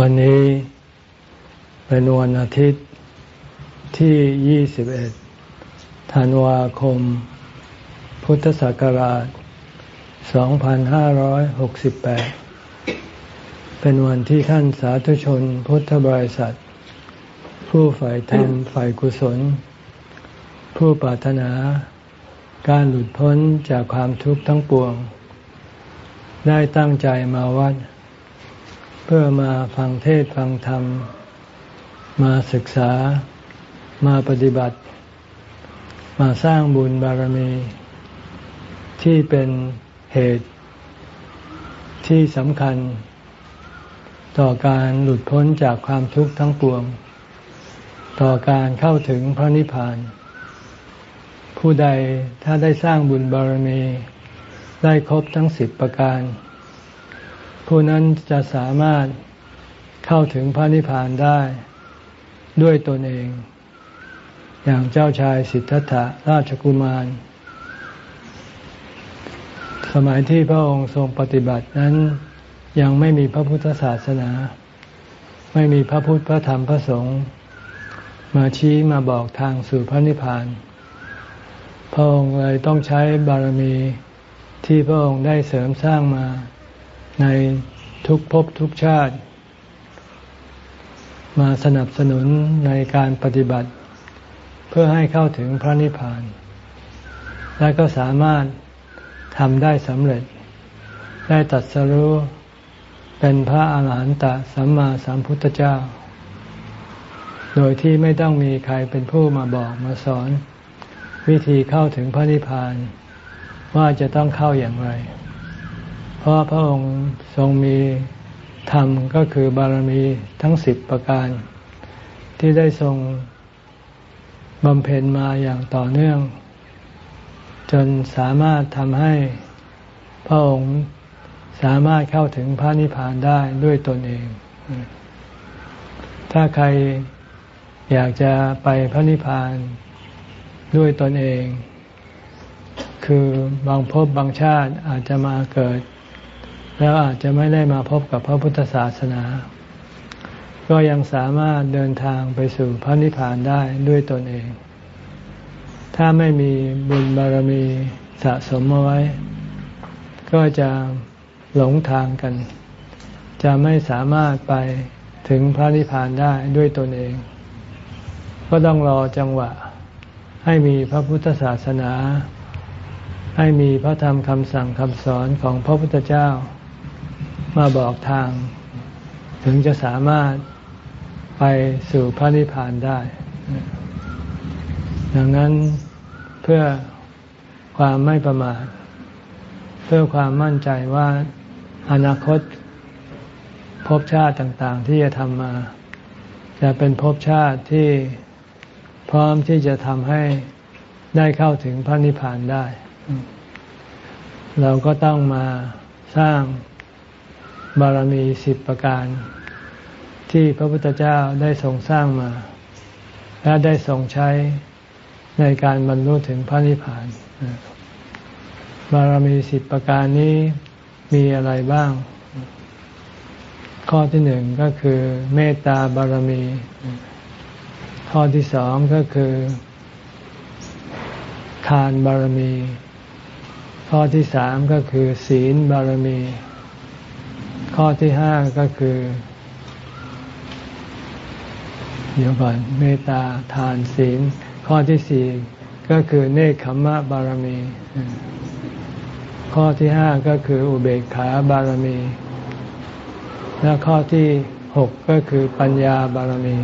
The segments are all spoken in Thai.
วันนี้เป็นวันอาทิตย์ที่ 21 ธันวาคม พุทธศักราช 2568 เป็นวันที่ท่านสาธุชนพุทธบริษัท ผู้ฝ่ายธรรมฝ่ายกุศล ผู้ปรารถนา การหลุดพ้นจากความทุกข์ทั้งปวง ได้ตั้งใจมาวัด เพื่อมาฟังเทศฟังธรรม มาศึกษามาปฏิบัติ มาสร้างบุญบารมี ที่เป็นเหตุที่สำคัญ ต่อการหลุดพ้นจากความทุกข์ทั้งปวง ต่อการเข้าถึงพระนิพพาน ผู้ใดถ้าได้สร้างบุญบารมี ได้ครบทั้งสิบประการ ผู้นั้นจะสามารถเข้าถึงพระนิพพานได้ด้วยตนเอง อย่างเจ้าชายสิทธัตถะราชกุมาร สมัยที่พระองค์ทรงปฏิบัตินั้นยังไม่มีพระพุทธศาสนา ไม่มีพระพุทธพระธรรมพระสงฆ์มาชี้มาบอกทางสู่พระนิพพาน พระองค์เลยต้องใช้บารมีที่พระองค์ได้เสริมสร้างมา ในทุกภพทุกชาติ มาสนับสนุนในการปฏิบัติ เพื่อให้เข้าถึงพระนิพพาน และก็สามารถทำได้สำเร็จ ได้ตัดสรู้เป็นพระอาหารหันตสัมมาสัมพุทธเจ้า โดยที่ไม่ต้องมีใครเป็นผู้มาบอกมาสอน วิธีเข้าถึงพระนิพพาน ว่าจะต้องเข้าอย่างไร ราะพระองค์ทรงมีธรรมก็คือบารมีทั้งสิบประการ ที่ได้ทรงบำเพ็ญมาอย่างต่อเนื่อง จนสามารถทำให้พระองค์สามารถเข้าถึงพระนิพพานได้ด้วยตนเอง ถ้าใครอยากจะไปพระนิพพานด้วยตนเอง คือบางภพบางชาติอาจจะมาเกิด แล้วอาจจะไม่ได้มาพบกับพระพุทธศาสนา ก็ยังสามารถเดินทางไปสู่พระนิพพานได้ด้วยตนเอง ถ้าไม่มีบุญบารมีสะสมมาไว้ ก็จะหลงทางกัน จะไม่สามารถไปถึงพระนิพพานได้ด้วยตนเอง ก็ต้องรอจังหวะ ให้มีพระพุทธศาสนา ให้มีพระธรรมคำสั่งคำสอนของพระพุทธเจ้า มาบอกทาง ถึงจะสามารถไปสู่พระนิพพานได้ ดังนั้นเพื่อความไม่ประมาทเพื่อความมั่นใจว่าอนาคตภพชาติต่างๆ ที่จะทำมา จะเป็นภพชาติที่พร้อมที่จะทำให้ได้เข้าถึงพระนิพพานได้ เราก็ต้องมาสร้าง บารมีสิบประการ ที่พระพุทธเจ้าได้ทรงสร้างมา และได้ทรงใช้ในการบรรลุถึงพระนิพพานบารมีสิบประการนี้มีอะไรบ้าง ข้อที่หนึ่งก็คือเมตตาบารมี ข้อที่สองก็คือ ทานบารมี ข้อที่สามก็คือ ศีลบารมี ข้อที่ห้าก็คือ เดี๋ยวก่อนเมตตาทานศีล ข้อที่สี่ก็คือเนคขมมะบารมี ข้อที่ห้าก็คืออุเบกขาบารมี และข้อที่หกก็คือปัญญาบารมี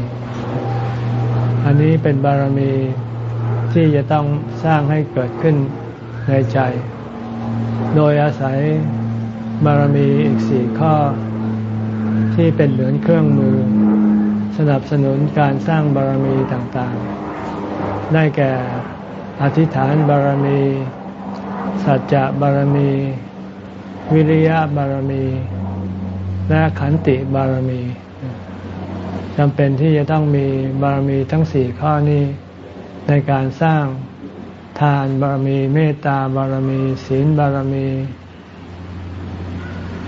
อันนี้เป็นบารมีที่จะต้องสร้างให้เกิดขึ้นในใจ โดยอาศัย บารมีอีกสี่ข้อ ที่เป็นเหมือนเครื่องมือ สนับสนุนการสร้างบารมีต่างๆ ได้แก่อธิษฐานบารมี สัจจะบารมี วิริยะบารมี และขันติบารมีจำเป็นที่จะต้องมีบารมีทั้งสี่ข้อนี้ ในการสร้างทานบารมี เมตตาบารมี ศีลบารมี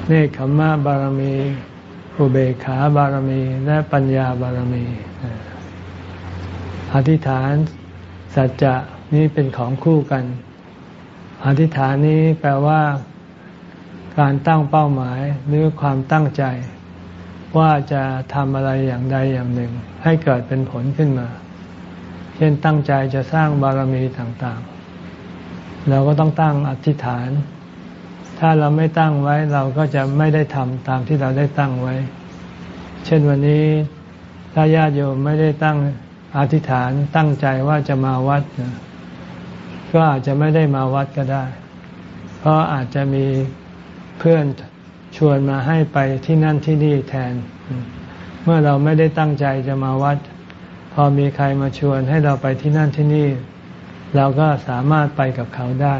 เนคขมมะบารมี อุเบกขาบารมี และปัญญาบารมี อธิษฐานสัจจะนี้เป็นของคู่กัน อธิษฐานนี้แปลว่า การตั้งเป้าหมายหรือความตั้งใจ ว่าจะทำอะไรอย่างใดอย่างหนึ่ง ให้เกิดเป็นผลขึ้นมา เช่นตั้งใจจะสร้างบารมีต่างๆ เราก็ต้องตั้งอธิษฐาน ถ้าเราไม่ตั้งไว้เราก็จะไม่ได้ทำตามที่เราได้ตั้งไว้ เช่นวันนี้ถ้าญาติโยมไม่ได้ตั้งอธิษฐานตั้งใจว่าจะมาวัด ก็อาจจะไม่ได้มาวัดก็ได้ เพราะอาจจะมีเพื่อนชวนมาให้ไปที่นั่นที่นี่แทน เมื่อเราไม่ได้ตั้งใจจะมาวัด พอมีใครมาชวนให้เราไปที่นั่นที่นี่ เราก็สามารถไปกับเขาได้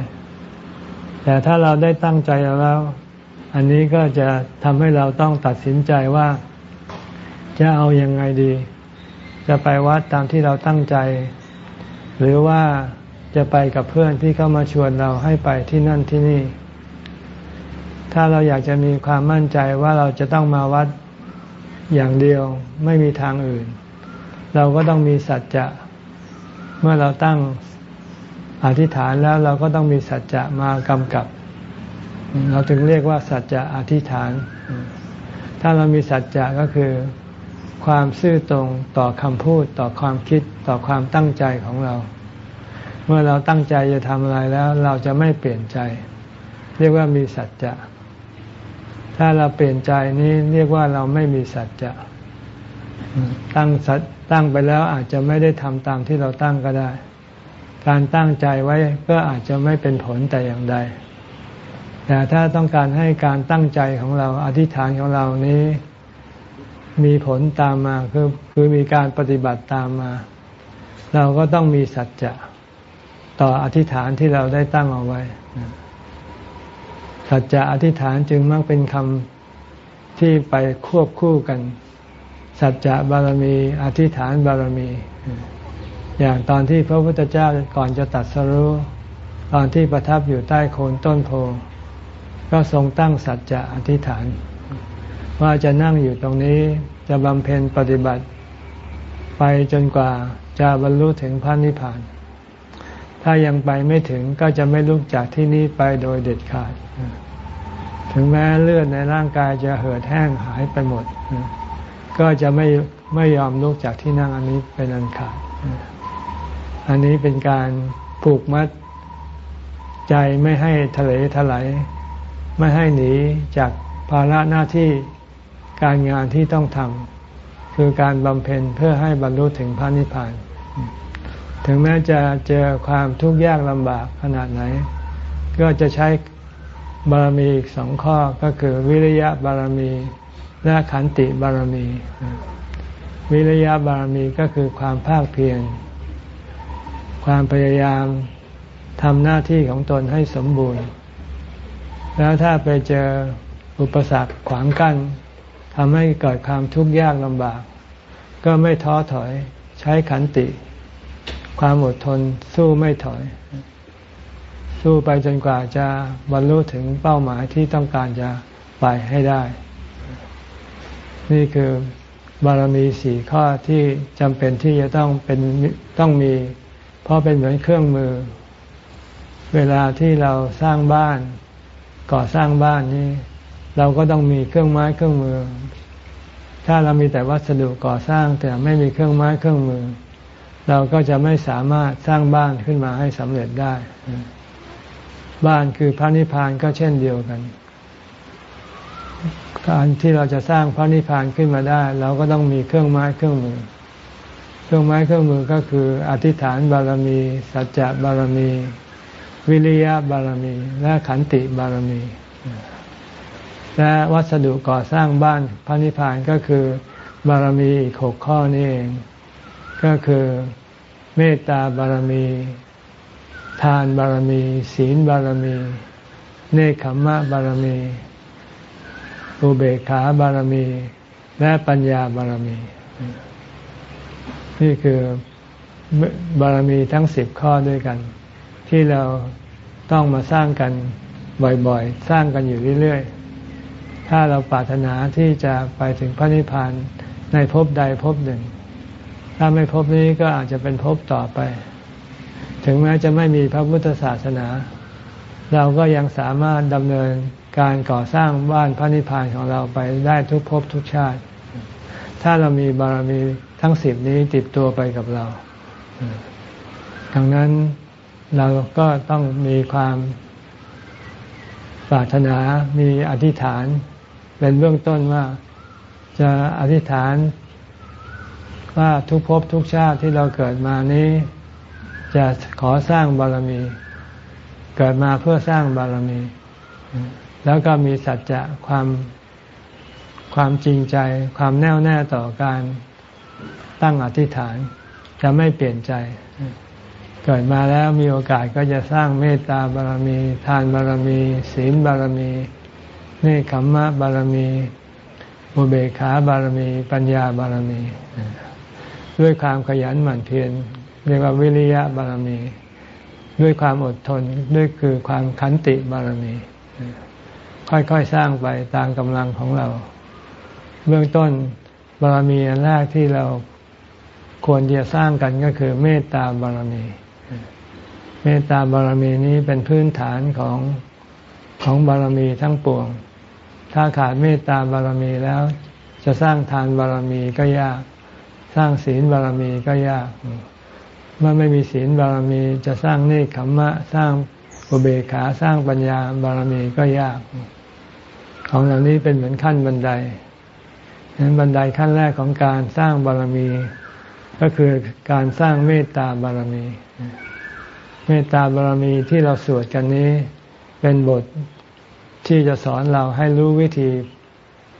แต่ถ้าเราได้ตั้งใจแล้ว อันนี้ก็จะทำให้เราต้องตัดสินใจว่าจะเอาอยัางไงดี จะไปวัดตามที่เราตั้งใจ หรือว่าจะไปกับเพื่อนที่เข้ามาชวนเราให้ไปที่นั่นที่นี่ ถ้าเราอยากจะมีความมั่นใจว่าเราจะต้องมาวัดอย่างเดียวไม่มีทางอื่น เราก็ต้องมีสัจจะ เมื่อเราตั้ง อธิษฐานแล้วเราก็ต้องมีสัจจะมากำกับ เราถึงเรียกว่าสัจจะอธิษฐาน ถ้าเรามีสัจจะก็คือความซื่อตรงต่อคำพูดต่อความคิดต่อความตั้งใจของเรา เมื่อเราตั้งใจจะทำอะไรแล้ว เราจะไม่เปลี่ยนใจ เรียกว่ามีสัจจะ ถ้าเราเปลี่ยนใจนี้เรียกว่าเราไม่มีสัจจะตั้งสัตั้งไปแล้วอาจจะไม่ได้ทำตามที่เราตั้งก็ได้ การตั้งใจไว้ก็อาจจะไม่เป็นผลแต่อย่างใด แต่ถ้าต้องการให้การตั้งใจของเราอธิษฐานของเรานี้ มีผลตามมาคือคือมีการปฏิบัติตามมา เราก็ต้องมีสัจจะต่ออธิษฐานที่เราได้ตั้งเอาไว้ สัจจะอธิษฐานจึงมักเป็นคำที่ไปควบคู่กัน สัจจะบารมี อธิษฐานบารมี อย่างตอนที่พระพุทธเจ้าก่อนจะตัดสรู้ตอนที่ประทับอยู่ใต้โคนต้นโพก็ทรงตั้งสัจจะอธิษฐาน ว่าจะนั่งอยู่ตรงนี้จะบำเพ็ญปฏิบัติ ไปจนกว่าจะบรรลุถึงพระนิพพาน ถ้ายังไปไม่ถึงก็จะไม่ลุกจากที่นี้ไปโดยเด็ดขาด ถึงแม้เลือดในร่างกายจะเหือดแห้งหายไปหมด ก็จะไม่ไม่ยอมลุกจากที่นั่งอันนี้เป็นอันขาด อันนี้เป็นการผูกมัดใจไม่ให้ทะเลทลายไม่ให้หนีจากภาระหน้าที่การงานที่ต้องทำคือการบำเพ็ญเพื่อให้บรรลุถึงพระนิพพาน ถึงแม้จะเจอความทุกข์ยากลำบากขนาดไหน ก็จะใช้บารมีอีกสองข้อก็คือวิริยะบารมีและขันติบารมี วิริยะบารมีก็คือความภาคเพียร ความพยายามทำหน้าที่ของตนให้สมบูรณ์ แล้วถ้าไปเจออุปสรรคขวางกั้นทำให้เกิดความทุกข์ยากลำบาก ก็ไม่ท้อถอยใช้ขันติ ความอดทนสู้ไม่ถอย สู้ไปจนกว่าจะบรรลุถึงเป้าหมายที่ต้องการจะไปให้ได้ นี่คือบารมีสี่ข้อที่จำเป็นที่จะต้องเป็นต้องมี เพราะเป็นเหมือนเครื่องมือ เวลาที่เราสร้างบ้าน ก่อสร้างบ้านนี้ เราก็ต้องมีเครื่องไม้เครื่องมือ ถ้าเรามีแต่วัสดุก่อสร้างแต่ไม่มีเครื่องไม้เครื่องมือ เราก็จะไม่สามารถสร้างบ้านขึ้นมาให้สำเร็จได้ บ้านคือพระนิพพานก็เช่นเดียวกันการที่เราจะสร้างพระนิพพานขึ้นมาได้ เราก็ต้องมีเครื่องไม้เครื่องมือ เครื่องไม้เครื่องมือก็คือ อธิษฐานบารมี สัจจะบารมี วิริยะบารมี และขันติบารมี และวัสดุก่อสร้างบ้านพระนิพพานก็คือบารมีอีกหกข้อนี่เอง ก็คือเมตตาบารมี ทานบารมี ศีลบารมี เนคขมมะบารมี อุเบกขาบารมี และปัญญาบารมี นี่คือบารมีทั้งสิบข้อด้วยกัน ที่เราต้องมาสร้างกันบ่อยๆ สร้างกันอยู่เรื่อยๆ ถ้าเราปรารถนาที่จะไปถึงพระนิพพานในภพใดภพหนึ่ง ถ้าไม่ภพนี้ก็อาจจะเป็นภพต่อไป ถึงแม้จะไม่มีพระพุทธศาสนา เราก็ยังสามารถดำเนินการก่อสร้างบ้านพระนิพพานของเราไปได้ทุกภพทุกชาติ ถ้าเรามีบารมี ทั้งสิบนี้ติดตัวไปกับเรา ดังนั้นเราก็ต้องมีความปรารถนา มีอธิษฐาน เป็นเบื้องต้นว่าจะอธิษฐาน ว่าทุกภพทุกชาติที่เราเกิดมานี้ จะขอสร้างบารมี เกิดมาเพื่อสร้างบารมี แล้วก็มีสัจจะความความจริงใจ ความแน่วแน่ต่อการ ตั้งอธิษฐาน จะไม่เปลี่ยนใจ เกิดมาแล้วมีโอกาสก็จะสร้างเมตตาบารมี ทานบารมี ศีลบารมีเนคขมมะบารมีอุเบกขาบารมี ปัญญาบารมี ด้วยความขยันหมั่นเพียรเรียกว่าวิริยะบารมี ด้วยความอดทนด้วยคือความขันติบารมี ค่อยๆสร้างไปตามกำลังของเรา เบื้องต้นบารมีอันแรกที่เรา ควรจะสร้างกันก็คือเมตตาบารมี เมตตาบารมีนี้เป็นพื้นฐานของของบารมีทั้งปวง ถ้าขาดเมตตาบารมีแล้ว จะสร้างทานบารมีก็ยาก สร้างศีลบารมีก็ยาก เมื่อไม่มีศีลบารมีจะสร้างเนคขมมะ สร้างอุเบกขาสร้างปัญญาบารมีก็ยาก ของเหล่านี้เป็นเหมือนขั้นบันไดนั้นบันไดขั้นแรกของการสร้างบารมี ก็คือการสร้างเมตตาบารมี เมตตาบารมีที่เราสวดกันนี้ เป็นบทที่จะสอนเราให้รู้วิธี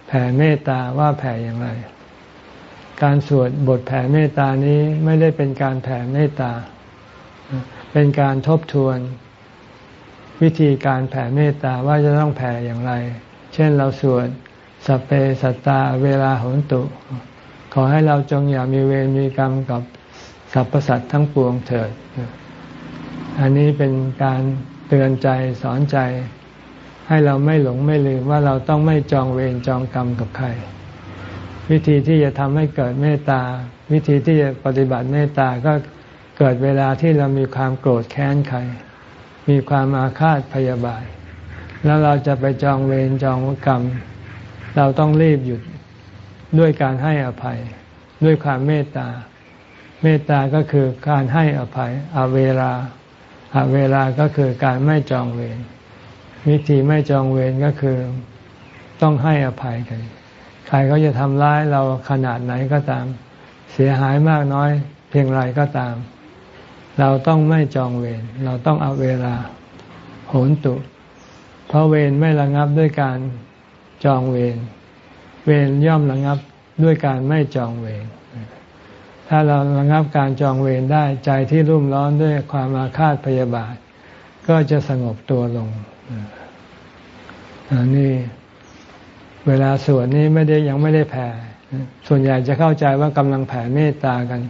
แผ่เมตตาว่าแผ่อย่างไร การสวดบทแผ่เมตตานี้ไม่ได้เป็นการแผ่เมตตา เป็นการทบทวน วิธีการแผ่เมตตาว่าจะต้องแผ่อย่างไร เช่นเราสวดสเปสัตตาเวลาหนตุ ขอให้เราจงอย่ามีเวรมีกรรมกับสรรพสัตว์ทั้งปวงเถิด อันนี้เป็นการเตือนใจสอนใจ ให้เราไม่หลงไม่ลืมว่าเราต้องไม่จองเวรจองกรรมกับใคร วิธีที่จะทำให้เกิดเมตตา วิธีที่จะปฏิบัติเมตตาก็เกิดเวลาที่เรามีความโกรธแค้นใคร มีความอาฆาตพยาบาท แล้วเราจะไปจองเวรจองกรรม เราต้องรีบหยุด ด้วยการให้อภัย ด้วยความเมตตา เมตตาก็คือการให้อภัยอเวลาเวลาก็คือการไม่จองเวรวิธีไม่จองเวรก็คือต้องให้อภัยกัน ใครเขาจะทำร้ายเราขนาดไหนก็ตาม เสียหายมากน้อย เพียงไรก็ตาม เราต้องไม่จองเวรเราต้องเอาเวลาโหนตุ เพราะเวรไม่ระงับด้วยการจองเวร เวรย่อมระงับด้วยการไม่จองเวรถ้าเราระงับการจองเวรได้ใจที่รุ่มร้อนด้วยความอาฆาตพยาบาท ก็จะสงบตัวลงอันนี้เวลาสวดนี้ไม่ได้ยังไม่ได้แผ่ ส่วนใหญ่จะเข้าใจว่ากำลังแผ่เมตตากัน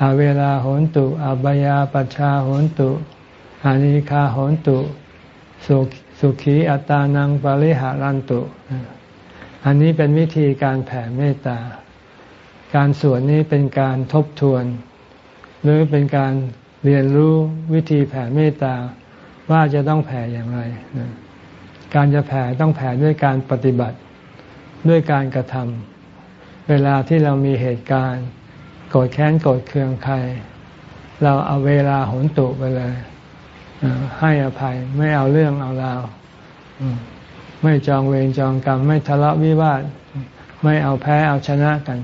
อาเวลาโหนตุอาบยาปัชชาโหนตุอานิคาโหนตุสุสุขีอัตานังปริหารันตุ อันนี้เป็นวิธีการแผ่เมตตา การสวดนี้เป็นการทบทวน หรือเป็นการเรียนรู้วิธีแผ่เมตตาว่าจะต้องแผ่อย่างไร การจะแผ่ต้องแผ่ด้วยการปฏิบัติด้วยการกระทำเวลาที่เรามีเหตุการณ์ โกรธแค้นโกรธเคืองใคร เราเอาเวลาหนตุไปเลยให้อภัยไม่เอาเรื่องเอาราว ไม่จองเวรจองกรรม ไม่ทะเลาะวิวาท ไม่เอาแพ้เอาชนะกัน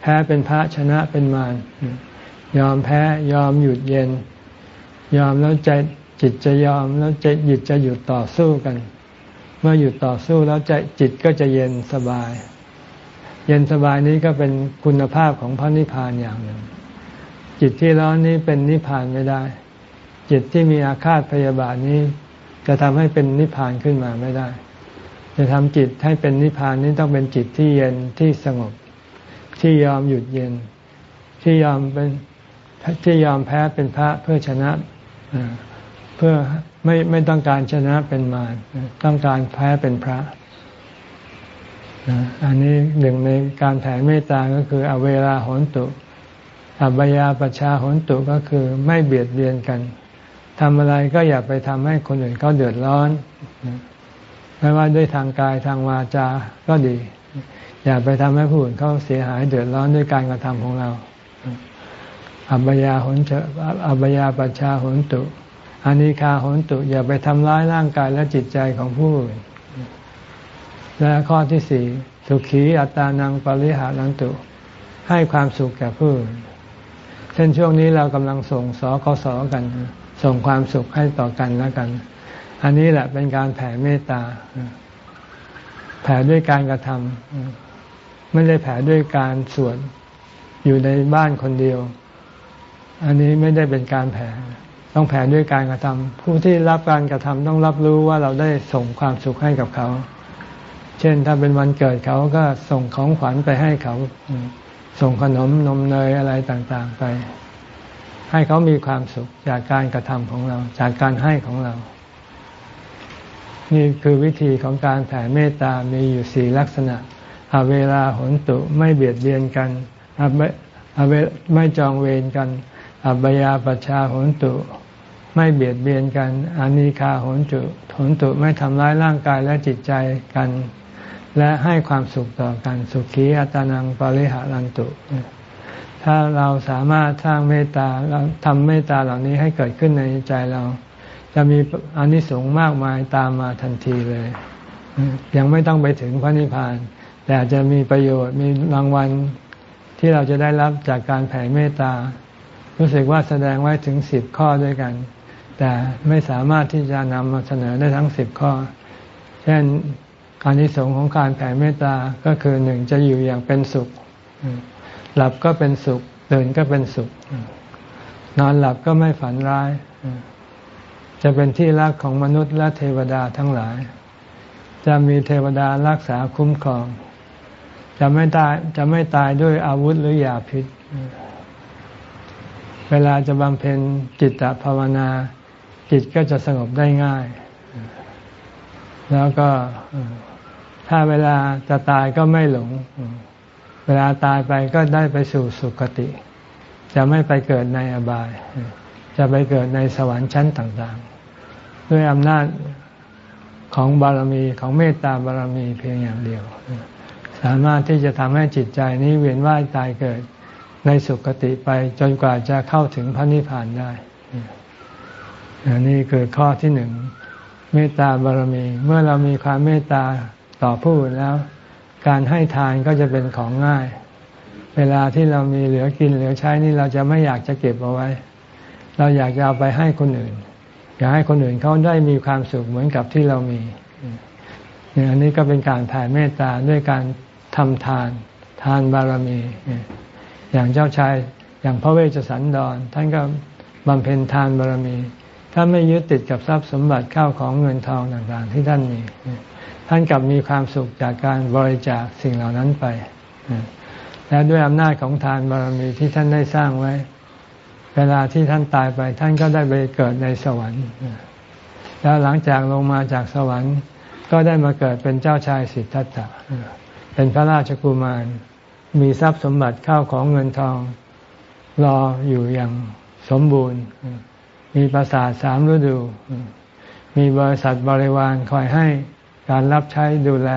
แพ้เป็นพระชนะเป็นมารยอมแพ้ยอมหยุดเย็น ยอมแล้วใจจิตจะยอมแล้วใจหยุดจะหยุดต่อสู้กัน เมื่อหยุดต่อสู้แล้วใจจิตก็จะเย็นสบาย เย็นสบายนี้ก็เป็นคุณภาพของพระนิพพานอย่างหนึ่ง จิตที่ร้อนนี้เป็นนิพพานไม่ได้ จิตที่มีอาฆาตพยาบาทนี้ จะทำให้เป็นนิพพานขึ้นมาไม่ได้ จะทำจิตให้เป็นนิพพานนี้ต้องเป็นจิตที่เย็นที่สงบ ที่ยอมหยุดเย็น ที่ยอมเป็นที่ยอมแพ้เป็นพระเพื่อชนะเพื่อไม่ไม่ต้องการชนะเป็นมารต้องการแพ้เป็นพระอันนี้หนึ่งในการแผ่เมตตาก็คืออเวลาหนตุอับยาปชาหนตุก็คือไม่เบียดเบียนกันทำอะไรก็อย่าไปทำให้คนอื่นเขาเดือดร้อน ไม่ว่าด้วยทางกายทางวาจาก็ดี อย่าไปทำให้ผู้อื่นเขาเสียหายเดือดร้อนด้วยการกระทำของเรา อับยาหนเอับยาปชาหนตุอานิคาหนตุ อย่าไปทำร้ายร่างกายและจิตใจของผู้อื่น และข้อที่สี่สุขีอัตานังปริหารันตุ ให้ความสุขแก่ผู้อื่นเช่นช่วงนี้เรากำลังส่งสกสกัน ส่งความสุขให้ต่อกันแล้วกัน อันนี้แหละเป็นการแผ่เมตตา แผ่ด้วยการกระทำไม่ได้แผ่ด้วยการสวดอยู่ในบ้านคนเดียว อันนี้ไม่ได้เป็นการแผ่ต้องแผ่ด้วยการกระทำผู้ที่รับการกระทำต้องรับรู้ว่าเราได้ส่งความสุขให้กับเขา เช่นถ้าเป็นวันเกิดเขาก็ส่งของขวัญไปให้เขา ส่งขนมนมเนยอะไรต่าง ๆ ไป ให้เขามีความสุขจากการกระทำของเรา จากการให้ของเรา นี่คือวิธีของการแผ่เมตตา มีอยู่สี่ลักษณะอเวลาหนตุไม่เบียดเบียนกันอเวไม่จองเวรกัน อับยาปชาหนตุ ไม่เบียดเบียนกันอานิคาหนตุหนตุไม่ทำร้ายร่างกายและจิตใจกัน และให้ความสุขต่อกัน สุขีอัตานังปริหารันตุ ถ้าเราสามารถสร้างเมตตาเราทำเมตตาเหล่านี้ให้เกิดขึ้นในใจเรา จะมีอนิสงส์มากมายตามมาทันทีเลย ยังไม่ต้องไปถึงพระนิพพาน แต่จะมีประโยชน์มีรางวัลที่เราจะได้รับจากการแผ่เมตตา รู้สึกว่าแสดงไว้ถึงสิบข้อด้วยกัน แต่ไม่สามารถที่จะนำมาเสนอได้ทั้งสิบข้อ เช่นกานิสงของการแผ่เมตตาก็คือหนึ่งจะอยู่อย่างเป็นสุข หลับก็เป็นสุข เดินก็เป็นสุข นอนหลับก็ไม่ฝันร้าย จะเป็นที่รักของมนุษย์และเทวดาทั้งหลาย จะมีเทวดารักษาคุ้มครอง จะไม่ตายจะไม่ตายด้วยอาวุธหรือยาพิษ เวลาจะบำเพ็ญจิตตภาวนา จิตก็จะสงบได้ง่าย แล้วก็ถ้าเวลาจะตายก็ไม่หลง เวลาตายไปก็ได้ไปสู่สุคติ จะไม่ไปเกิดในอบายจะไปเกิดในสวรรค์ชั้นต่าง ด้วยอำนาจของบารมีของเมตตาบารมีเพียงอย่างเดียว สามารถที่จะทำให้จิตใจนี้เวียนว่ายตายเกิดในสุคติไปจนกว่าจะเข้าถึงพระนิพพานได้นี่คือข้อที่หนึ่งเมตตาบารมี เมื่อเรามีความเมตตาต่อผู้อื่นแล้ว การให้ทานก็จะเป็นของง่าย เวลาที่เรามีเหลือกินเหลือใช้นี่เราจะไม่อยากจะเก็บเอาไว้ เราอยากจะเอาไปให้คนอื่น อยากให้คนอื่นเขาได้มีความสุขเหมือนกับที่เรามีนี่อันนี้ก็เป็นการแผ่เมตตาด้วยการทำทาน ทานบารมี อย่างเจ้าชายอย่างพระเวชสันดร ท่านก็บำเพ็ญทานบารมีท่านไม่ยึดติดกับทรัพย์สมบัติข้าวของเงินทองต่างๆ ที่ท่านมี ท่านกลับมีความสุขจากการบริจาคสิ่งเหล่านั้นไปและด้วยอำนาจของทานบารมีที่ท่านได้สร้างไว้ เวลาที่ท่านตายไปท่านก็ได้ไปเกิดในสวรรค์ แล้วหลังจากลงมาจากสวรรค์ก็ได้มาเกิดเป็นเจ้าชายสิทธัตถะเป็นพระราชกุมาร มีทรัพย์สมบัติเข้าของเงินทอง รออยู่อย่างสมบูรณ์ มีปราสาทสามฤดู มีบริษัทบริวารคอยให้การรับใช้ดูแล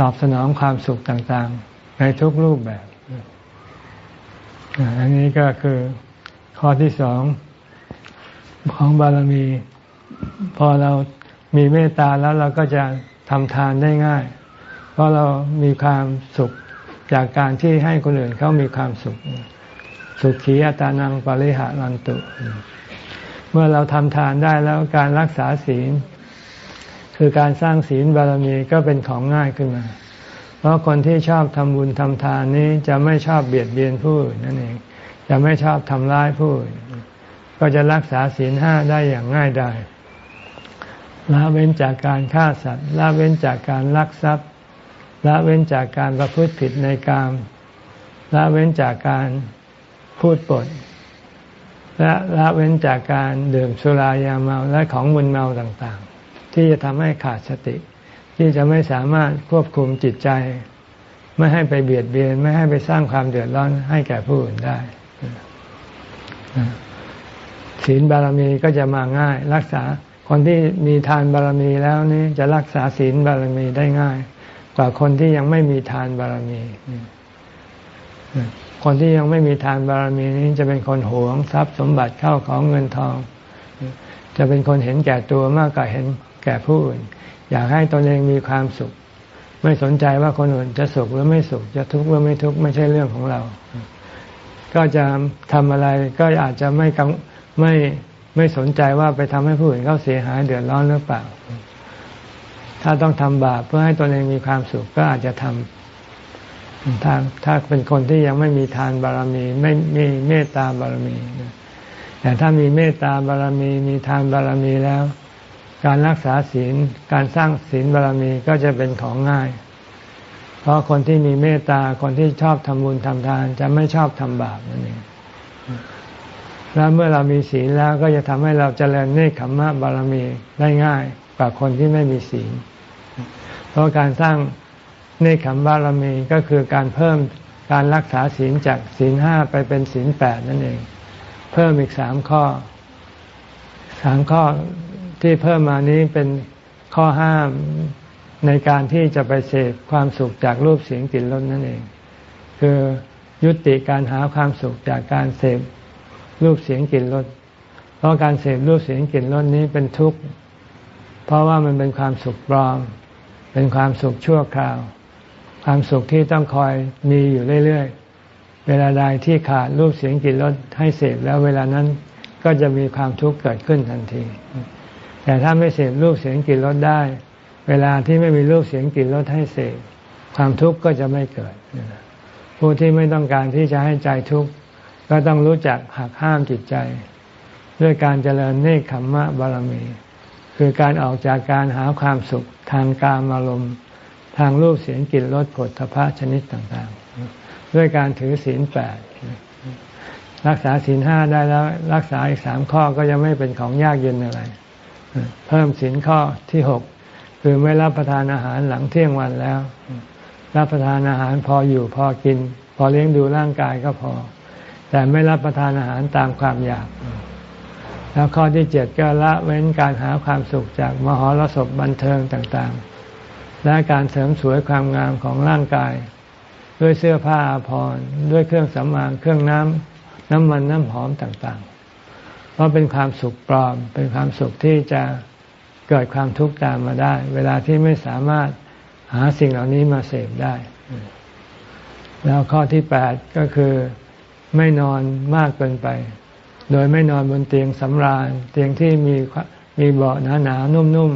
ตอบสนองความสุขต่างๆ ในทุกรูปแบบ อันนี้ก็คือ ข้อที่สองของบารมี พอเรามีเมตตาแล้วเราก็จะทำทานได้ง่าย เพราะเรามีความสุขจากการที่ให้คนอื่นเขามีความสุข สุขีอัตานังปริหารันตุ เมื่อเราทำทานได้แล้วการรักษาศีล คือการสร้างศีลบารมีก็เป็นของง่ายขึ้นมา เพราะคนที่ชอบทำบุญทำทานนี้จะไม่ชอบเบียดเบียนผู้นั่นเอง จะไม่ชอบทำร้ายผู้อื่นก็จะรักษาศีลห้าได้อย่างง่ายได้ละเว้นจากการฆ่าสัตว์ละเว้นจากการลักทรัพย์ละเว้นจากการประพฤติผิดในกามละเว้นจากการพูดปด และละเว้นจากการดื่มสุรายาเมาและของมึนเมาต่างๆ ที่จะทำให้ขาดสติ ที่จะไม่สามารถควบคุมจิตใจ ไม่ให้ไปเบียดเบียน ไม่ให้ไปสร้างความเดือดร้อนให้แก่ผู้อื่นได้ ศีลบารมีก็จะมาง่าย รักษาคนที่มีทานบารมีแล้วนี่จะรักษาศีลบารมีได้ง่าย กว่าคนที่ยังไม่มีทานบารมี คนที่ยังไม่มีทานบารมีนี้จะเป็นคนหวงทรัพย์สมบัติเข้าของเงินทอง จะเป็นคนเห็นแก่ตัวมากกว่าเห็นแก่ผู้อื่น อยากให้ตนเองมีความสุข ไม่สนใจว่าคนอื่นจะสุขหรือไม่สุข จะทุกข์หรือไม่ทุกข์ไม่ใช่เรื่องของเรา ก็จะทำอะไรก็อาจจะไม่ไม่ไม่สนใจว่าไปทำให้ผู้อื่นเขาเสียหายเดือดร้อนหรือเปล่า ถ้าต้องทำบาปเพื่อให้ตนเองมีความสุขก็อาจจะทำถ้าถ้าเป็นคนที่ยังไม่มีทานบารมี ไม่มีเมตตาบารมีแต่ถ้ามีเมตตาบารมีมีทานบารมีแล้ว การรักษาศีลการสร้างศีลบารมีก็จะเป็นของง่าย ราะคนที่มีเมตตาคนที่ชอบทำบุญทำทาน จะไม่ชอบทำบาปนั่นเองแล้วเมื่อเรามีศีลแล้วก็จะทำให้เราจเจริญเนคขมมะบารมีได้ง่ายกว่าคนที่ไม่มีศีล เพราะการสร้างเนคขมบารมีก็คือการเพิ่มการรักษาศีลจากศีลห้าไปเป็นศีลแปดนั่นเอง เพิ่มอีกสามข้อสามข้อที่เพิ่มมานี้เป็นข้อห้าม ในการที่จะไปเสพความสุขจากรูปเสียงกลิ่นรสนั่นเอง คือยุติการหาความสุขจากการเสพรูปเสียงกลิ่นรสเพราะการเสพรูปเสียงกลิ่นรสนี้เป็นทุกข์เพราะว่ามันเป็นความสุขปลอม เป็นความสุขชั่วคราว ความสุขที่ต้องคอยมีอยู่เรื่อยๆ เวลาใดที่ขาดรูปเสียงกลิ่นรสให้เสพแล้วเวลานั้นก็จะมีความทุกข์เกิดขึ้นทันที แต่ถ้าไม่เสพรูปเสียงกลิ่นรสได้ เวลาที่ไม่มีรูปเสียงกลิ่นรสให้เสพความทุกข์ก็จะไม่เกิด ผู้ที่ไม่ต้องการที่จะให้ใจทุกข์ก็ต้องรู้จักหักห้ามจิตใจ ด้วยการเจริญเนคขมมะบารมี คือการออกจากการหาความสุขทางกามอารมณ์ ทางรูปเสียงกลิ่นรสผลทพะชนิดต่างๆ ด้วยการถือศีลแปดรักษาศีลห้าได้แล้ว รักษาอีกสามข้อก็ยังไม่เป็นของยากเย็นอะไร เพิ่มศีลข้อที่หก คือไม่รับประทานอาหารหลังเที่ยงวันแล้ว รับประทานอาหารพออยู่พอกิน พอเลี้ยงดูร่างกายก็พอ แต่ไม่รับประทานอาหารตามความอยาก แล้วข้อที่เจ็ดก็ละเว้นการหาความสุขจากมหรสพบันเทิงต่างๆ และการเสริมสวยความงามของร่างกาย ด้วยเสื้อผ้าอาภรณ์ด้วยเครื่องสำอางเครื่องน้ำน้ำมันน้ำหอมต่างๆ เพราะเป็นความสุขปลอมเป็นความสุขที่จะ เกิดความทุกข์ตามมาได้ เวลาที่ไม่สามารถหาสิ่งเหล่านี้มาเสพได้ แล้วข้อที่แปดก็คือไม่นอนมากเกินไป โดยไม่นอนบนเตียงสำราญ เตียงที่มีมีเบาะหนาๆนุ่ม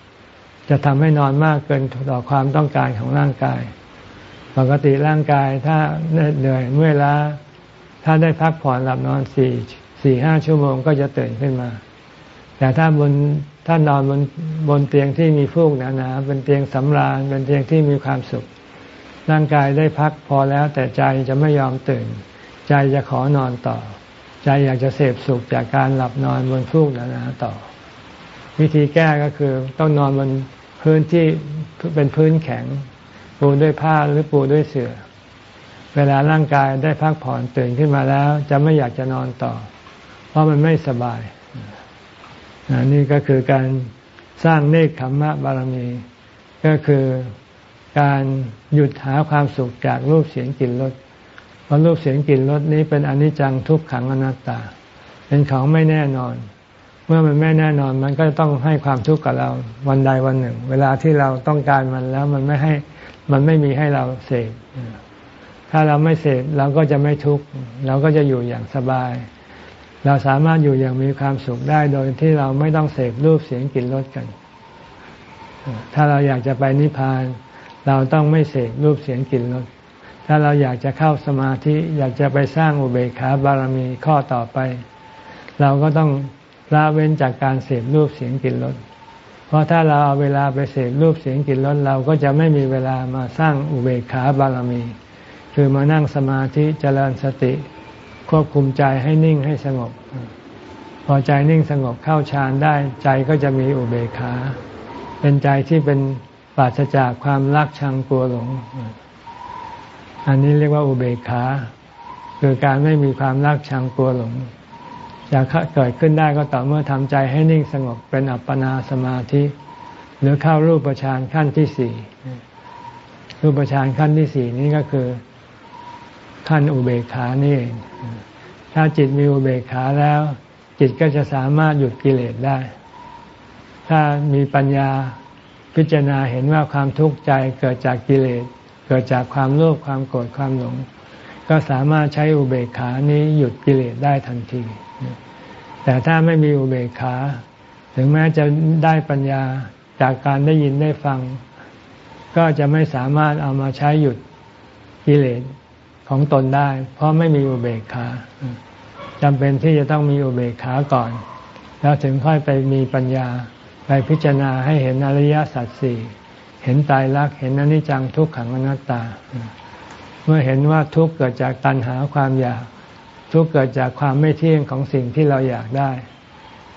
ๆ จะทำให้นอนมากเกินต่อความต้องการของร่างกาย ปกติร่างกายถ้าเหนื่อยเมื่อล้า ถ้าได้พักผ่อนหลับนอนสี่สี่ห้าชั่วโมงก็จะตื่นขึ้นมา แต่ถ้าบน ถ้านอนบนบนเตียงที่มีฟูกหนาๆเป็นเตียงสำราญเป็นเตียงที่มีความสุข ร่างกายได้พักพอแล้วแต่ใจจะไม่ยอมตื่น ใจจะขอนอนต่อ ใจอยากจะเสพสุขจากการหลับนอนบนฟูกหนาๆต่อ วิธีแก้ก็คือต้องนอนบนพื้นที่เป็นพื้นแข็ง ปูด้วยผ้าหรือปูด้วยเสื่อ เวลาร่างกายได้พักผ่อนตื่นขึ้นมาแล้ว จะไม่อยากจะนอนต่อ เพราะมันไม่สบาย นี่ก็คือการสร้างเนคขมมะบารมี ก็คือการหยุดหาความสุขจากรูปเสียงกลิ่นรสเพราะรูปเสียงกลิ่นรสนี้เป็นอนิจจังทุกขังอนัตตา เป็นของไม่แน่นอน เมื่อมันไม่แน่นอนมันก็ต้องให้ความทุกข์กับเราวันใดวันหนึ่ง เวลาที่เราต้องการมันแล้วมันไม่ให้มันไม่มีให้เราเสพถ้าเราไม่เสพเราก็จะไม่ทุกข์เราก็จะอยู่อย่างสบาย เราสามารถอยู่อย่างมีความสุขได้โดยที่เราไม่ต้องเสพรูปเสียงกลิ่นรสกัน ถ้าเราอยากจะไปนิพพาน เราต้องไม่เสพรูปเสียงกลิ่นรสถ้าเราอยากจะเข้าสมาธิอยากจะไปสร้างอุเบกขาบารมีข้อต่อไป เราก็ต้องละเว้นจากการเสพรูปเสียงกลิ่นรสเพราะถ้าเราเอาเวลาไปเสพรูปเสียงกลิ่นรสเราก็จะไม่มีเวลามาสร้างอุเบกขาบารมี คือมานั่งสมาธิเจริญสติ ควบคุมใจให้นิ่งให้สงบ พอใจนิ่งสงบเข้าฌานได้ใจก็จะมีอุเบกขา เป็นใจที่เป็นปราศจากความรักชังกลัวหลง อันนี้เรียกว่าอุเบกขาคือการไม่มีความรักชังกลัวหลงจะเกิดขึ้นได้ก็ต่อเมื่อทำใจให้นิ่งสงบเป็นอัปปนาสมาธิ หรือเข้ารูปฌานขั้นที่สี่รูปฌานขั้นที่สี่นี้ก็คือ ขั้นอุเบกขานี่เองถ้าจิตมีอุเบกขาแล้ว จิตก็จะสามารถหยุดกิเลสได้ ถ้ามีปัญญาพิจารณาเห็นว่าความทุกข์ใจเกิดจากกิเลส เกิดจากความโลภความโกรธความหลง ก็สามารถใช้อุเบกขานี้หยุดกิเลสได้ทันที แต่ถ้าไม่มีอุเบกขา ถึงแม้จะได้ปัญญาจากการได้ยินได้ฟัง ก็จะไม่สามารถเอามาใช้หยุดกิเลส ของตนได้ เพราะไม่มีอุเบกขาจำเป็นที่จะต้องมีอุเบกขาก่อน แล้วถึงค่อยไปมีปัญญา ไปพิจารณาให้เห็นอริยสัจสี่เห็นตายรักเห็นอนิจจังทุกขังอนัตตา เมื่อเห็นว่าทุกเกิดจากตัณหาความอยาก ทุกเกิดจากความไม่เที่ยงของสิ่งที่เราอยากได้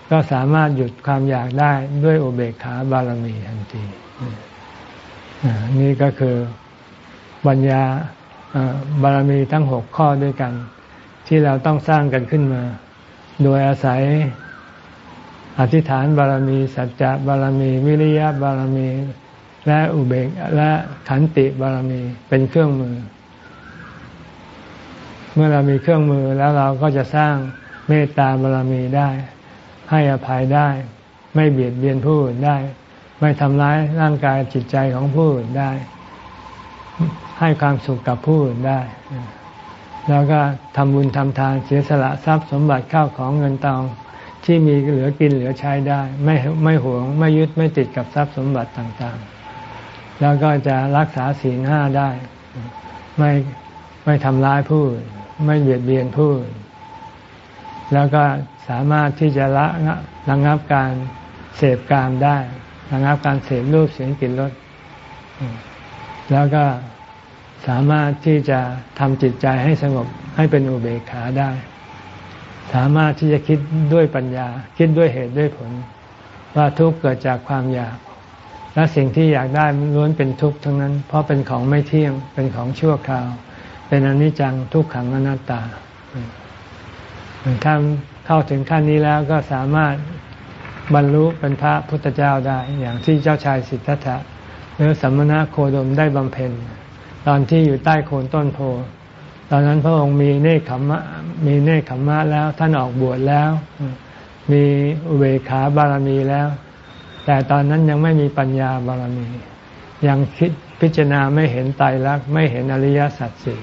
ก็สามารถหยุดความอยากได้ด้วยอุเบกขาบารมีทันทีนี่ก็คือปัญญา บารมีทั้งหกข้อด้วยกัน ที่เราต้องสร้างกันขึ้นมา โดยอาศัยอธิษฐานบารมี สัจจะบารมี วิริยะบารมี และอุเบกและขันติบารมีเป็นเครื่องมือ เมื่อเรามีเครื่องมือแล้วเราก็จะสร้างเมตตาบารมีได้ ให้อภัยได้ ไม่เบียดเบียนผู้อื่นได้ ไม่ทำร้ายร่างกายจิตใจของผู้อื่นได้ ให้ความสุขกับผู้อื่นได้ แล้วก็ทำบุญทำทานเสียสละทรัพย์สมบัติข้าวของเงินทองที่มีเหลือกินเหลือใช้ได้ ไม่ไม่หวง ไม่ยึดไม่ติดกับทรัพย์สมบัติต่างๆ แล้วก็จะรักษาศีลห้าได้ ไม่ไม่ทำร้ายผู้อื่นไม่เบียดเบียนผู้อื่นแล้วก็สามารถที่จะละระงับการเสพกามได้ระงับการเสพรูปเสียงกลิ่นรส แล้วก็สามารถที่จะทำจิตใจให้สงบให้เป็นอุเบกขาได้ สามารถที่จะคิดด้วยปัญญา คิดด้วยเหตุด้วยผล ว่าทุกข์เกิดจากความอยาก และสิ่งที่อยากได้ล้วนเป็นทุกข์ทั้งนั้น เพราะเป็นของไม่เที่ยงเป็นของชั่วคราว เป็นอนิจจังทุกขังอนัตตาถ้าเข้าถึงขั้นนี้แล้วก็สามารถบรรลุเป็นพระพุทธเจ้าได้ อย่างที่เจ้าชายสิทธัตถะ หรือสัมมณะโคดมได้บำเพ็ญ ตอนที่อยู่ใต้โคนต้นโพตอนนั้นพระองค์มีเนคขมะมีเนคขมมะแล้วท่านออกบวชแล้ว มีอุเบขาบารมีแล้ว แต่ตอนนั้นยังไม่มีปัญญาบารมี ยังคิดพิจารณาไม่เห็นไตรลักษณ์ไม่เห็นอริยสัจสี่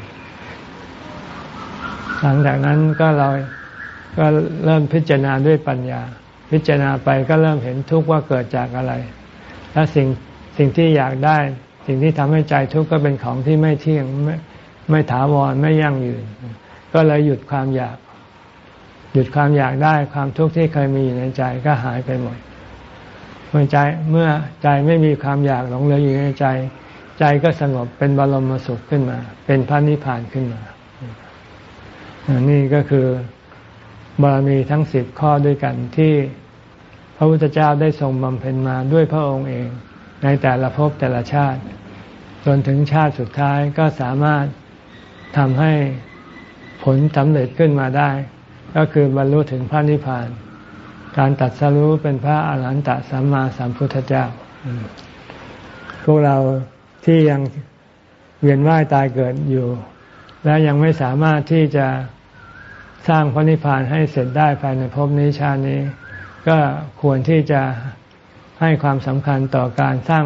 หลังจากนั้นก็เราก็เริ่มพิจารณาด้วยปัญญา พิจารณาไปก็เริ่มเห็นทุกข์ว่าเกิดจากอะไร และสิ่ง สิ่งที่อยากได้ สิ่งที่ทำให้ใจทุกข์ก็เป็นของที่ไม่เที่ยงไม่ไม่ถาวรไม่ยั่งยืน ก็เลยหยุดความอยาก หยุดความอยากได้ความทุกข์ที่เคยมีอยู่ในใจก็หายไปหมด เมื่อใจเมื่อใจไม่มีความอยากหลงเหลืออยู่ในใจ ใจก็สงบเป็นบรมสุขขึ้นมา เป็นพระนิพพานขึ้นมานี่ก็คือบารมีทั้งสิบข้อด้วยกันที่พระพุทธเจ้าได้ทรงบำเพ็ญมาด้วยพระองค์เอง ในแต่ละภพแต่ละชาติ จนถึงชาติสุดท้ายก็สามารถทำให้ผลสำเร็จขึ้นมาได้ ก็คือบรรลุถึงพระนิพพาน การตัดสรู้เป็นพระอรหันตสัมมาสัมพุทธเจ้า พวกเราที่ยังเวียนว่ายตายเกิดอยู่ และยังไม่สามารถที่จะสร้างพระนิพพานให้เสร็จได้ภายในภพนี้ชาตินี้ ก็ควรที่จะ ให้ความสำคัญต่อการสร้าง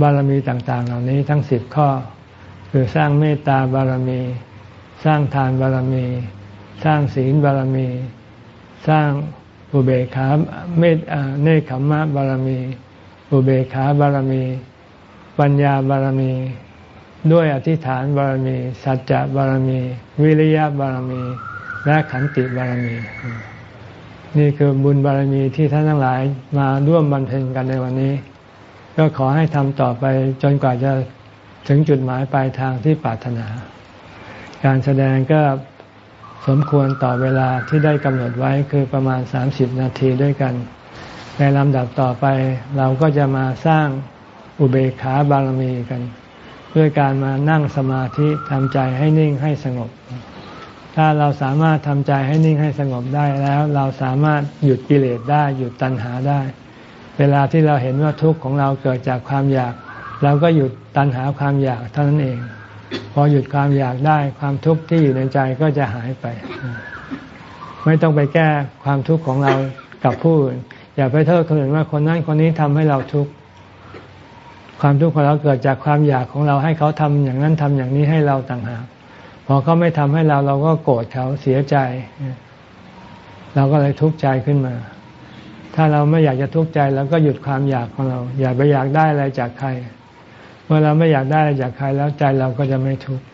บารมีต่างๆ เหล่านี้ทั้งสิบข้อ คือสร้างเมตตาบารมี สร้างทานบารมี สร้างศีลบารมี สร้างอุเบกขาเมตเนคขมมะบารมี อุเบกขาบารมี ปัญญาบารมี ด้วยอธิษฐานบารมี สัจจะบารมี วิริยะบารมี และขันติบารมี นี่คือบุญบารมีที่ท่านทั้งหลายมาร่วมบรรเพ็ญกันในวันนี้ ก็ขอให้ทำต่อไปจนกว่าจะถึงจุดหมายปลายทางที่ปรารถนา การแสดงก็สมควรต่อเวลาที่ได้กำหนดไว้คือประมาณ 30 นาทีด้วยกัน ในลำดับต่อไปเราก็จะมาสร้างอุเบกขาบารมีกัน ด้วยการมานั่งสมาธิทำใจให้นิ่งให้สงบ ถ้าเราสามารถทำใจให้นิ่งให้สงบได้แล้ว เราสามารถหยุดกิเลสได้ หยุดตัณหาได้ เวลาที่เราเห็นว่าทุกข์ของเราเกิดจากความอยากเราก็หยุดตัณหาความอยากเท่านั้นเอง พอหยุดความอยากได้ความทุกข์ที่อยู่ในใจก็จะหายไป ไม่ต้องไปแก้ความทุกข์ของเรากับผู้อื่นอย่าไปโทษคนอื่นว่าคนนั้นคนนี้ทำให้เราทุกข์ความทุกข์ของเราเกิดจากความอยากของเราให้เขาทำอย่างนั้นทำอย่างนี้ให้เราต่างหาก พอเขาไม่ทำให้เราเราก็โกรธเขาเสียใจ เราก็เลยทุกข์ใจขึ้นมา ถ้าเราไม่อยากจะทุกข์ใจเราก็หยุดความอยากของเรา อย่าไปอยากได้อะไรจากใคร เมื่อเราไม่อยากได้อะไรจากใครแล้วใจเราก็จะไม่ทุกข์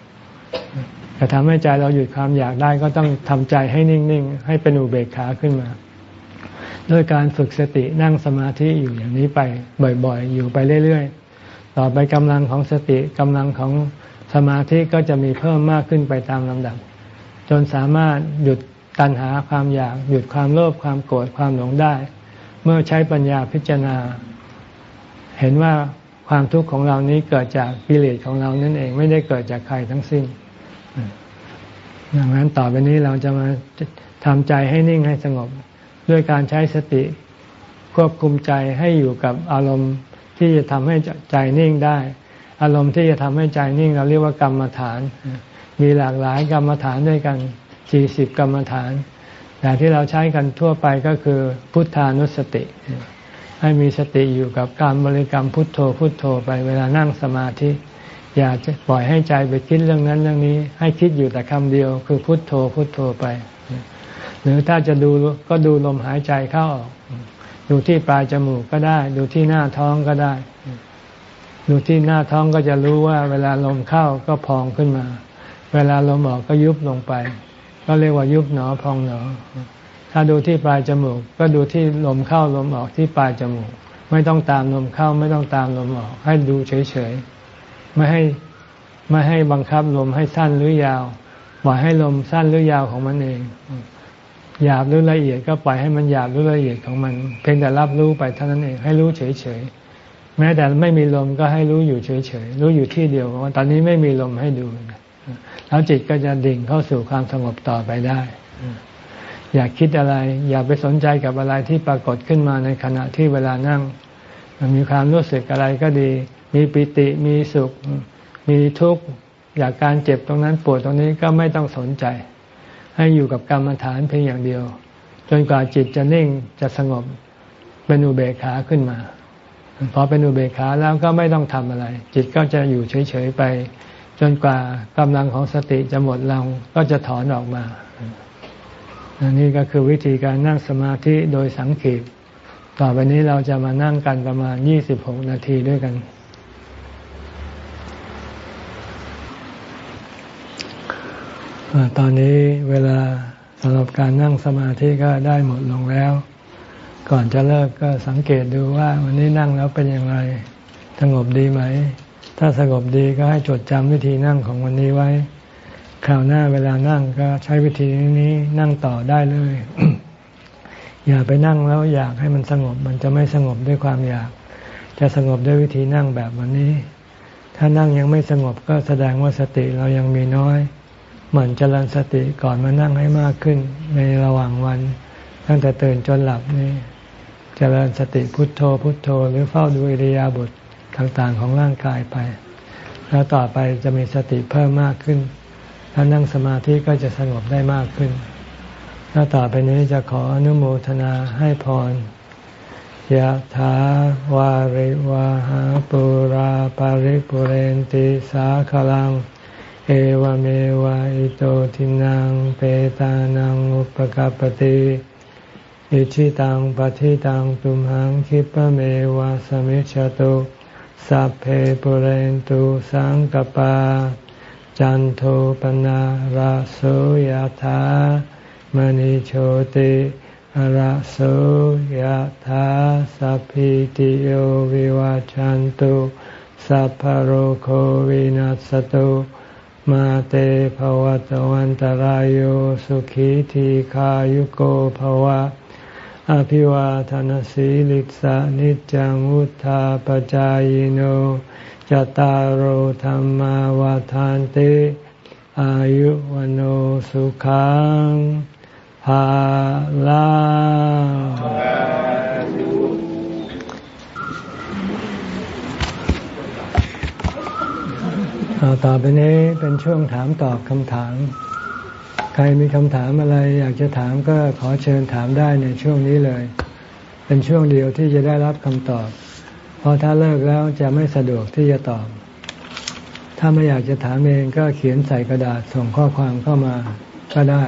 จะทำให้ใจเราหยุดความอยากได้ก็ต้องทำใจให้นิ่งๆ ให้เป็นอุเบกขาขึ้นมาด้วยการฝึกสตินั่งสมาธิอยู่อย่างนี้ไป บ่อยๆ อยู่ไปเรื่อยๆ ต่อไปกำลังของสติกำลังของ สมาธิก็จะมีเพิ่มมากขึ้นไปตามลำดับ จนสามารถหยุดตัณหาความอยาก หยุดความโลภความโกรธความหลงได้ เมื่อใช้ปัญญาพิจารณา เห็นว่าความทุกข์ของเรานี้เกิดจากกิเลสของเรานั่นเองไม่ได้เกิดจากใครทั้งสิ้นดังนั้นต่อไปนี้เราจะมาทำใจให้นิ่งให้สงบ ด้วยการใช้สติ ควบคุมใจให้อยู่กับอารมณ์ที่จะทำให้ใจนิ่งได้ อารมณ์ที่จะทำให้ใจนิ่งเราเรียกว่ากรรมฐาน มีหลากหลายกรรมฐานด้วยกันสี่สิบกรรมฐานแต่ที่เราใช้กันทั่วไปก็คือพุทธานุสติ ให้มีสติอยู่กับการบริกรรมพุทโธพุทโธไปเวลานั่งสมาธิ อย่าปล่อยให้ใจไปคิดเรื่องนั้นเรื่องนี้ ให้คิดอยู่แต่คำเดียว คือพุทโธพุทโธไป หรือถ้าจะดูก็ดูลมหายใจเข้าออกดูที่ปลายจมูกก็ได้ ดูที่หน้าท้องก็ได้ ดูที่หน้าท้องก็จะรู้ว่า เวลาลมเข้าก็พองขึ้นมา เวลาลมออกก็ยุบลงไป ก็เรียกว่ายุบหนอพองหนอ ถ้าดูที่ปลายจมูก ก็ดูที่ลมเข้าลมออกที่ปลายจมูก ไม่ต้องตามลมเข้าไม่ต้องตามลมออก ให้ดูเฉยๆไม่ให้ไม่ให้บังคับลมให้สั้นหรือยาวปล่อยให้ลมสั้นหรือยาวของมันเองหยาบหรือละเอียดก็ปล่อยให้มันหยาบหรือละเอียดของมัน เพียงแต่รับรู้ไปเท่านั้นเองให้รู้เฉยๆ แม้แต่ไม่มีลมก็ให้รู้อยู่เฉยๆรู้อยู่ที่เดียวว่าตอนนี้ไม่มีลมให้ดูแล้วจิตก็จะดิ่งเข้าสู่ความสงบต่อไปได้ อย่าคิดอะไร อย่าไปสนใจกับอะไรที่ปรากฏขึ้นมาในขณะที่เวลานั่ง มีความรู้สึกอะไรก็ดี มีปิติมีสุข มีทุกข์อยากการเจ็บตรงนั้นปวดตรงนี้ก็ไม่ต้องสนใจ ให้อยู่กับกรรมฐานเพียงอย่างเดียว จนกว่าจิตจะนิ่งจะสงบเป็นอุเบกขาขึ้นมา พอเป็นอุเบกขาแล้วก็ไม่ต้องทำอะไร จิตก็จะอยู่เฉยๆไป จนกว่ากำลังของสติจะหมดลงก็จะถอนออกมาอันนี้ก็คือวิธีการนั่งสมาธิโดยสังเกตต่อไปนี้เราจะมานั่งกันประมาณยี่สิบหกนาทีด้วยกัน ตอนนี้เวลาสำหรับการนั่งสมาธิก็ได้หมดลงแล้ว ก่อนจะเลิกก็สังเกตดูว่าวันนี้นั่งแล้วเป็นอย่างไร สงบดีไหม ถ้าสงบดีก็ให้จดจำวิธีนั่งของวันนี้ไว้ คราวหน้าเวลานั่งก็ใช้วิธีนี้นั่งต่อได้เลย อย่าไปนั่งแล้วอยากให้มันสงบ มันจะไม่สงบด้วยความอยาก จะสงบด้วยวิธีนั่งแบบวันนี้ ถ้านั่งยังไม่สงบก็แสดงว่าสติเรายังมีน้อยหมั่นเจริญสติก่อนมานั่งให้มากขึ้นในระหว่างวัน ตั้งแต่ตื่นจนหลับนี่ เจริญสติพุทโธพุทโธ หรือเฝ้าดูอิริยาบถต่างๆของร่างกายไป แล้วต่อไปจะมีสติเพิ่มมากขึ้น ถ้านั่งสมาธิก็จะสงบได้มากขึ้น แล้วต่อไปนี้จะขออนุโมทนาให้พรยะถาวาริวาหาปุราปาริปุเรนติสาคลัง เอวเมวะอิโตทินังเปตานังอุปกปติ อิชิตังปฏิตังตุมหังคิปเมวะสมิจฉตุสัพเพปุเรนตุสังกปา จันโทปนะราโสยธามณิโชติราโสยธาสัพพิติโยวิวาจันตุสัพพโรโควินัสตุมาเตภวตวันตารโยสุขีทีขายุโกภวะ อภิวาทานสีลิสานิจังวุธาปจายโนจตารโหธรรมวาทานติอายุวโนสุขังภาลาต่อไปนี้เป็นช่วงถามตอบคำถาม ครมีคำถามอะไรอยากจะถามก็ขอเชิญถามได้ในช่วงนี้เลย เป็นช่วงเดียวที่จะได้รับคำตอบ เพอถ้าเลิกแล้วจะไม่สะดวกที่จะตอบ ถ้าไม่อยากจะถามเองก็เขียนใส่กระดาษส่งข้อความเข้ามาก็ได้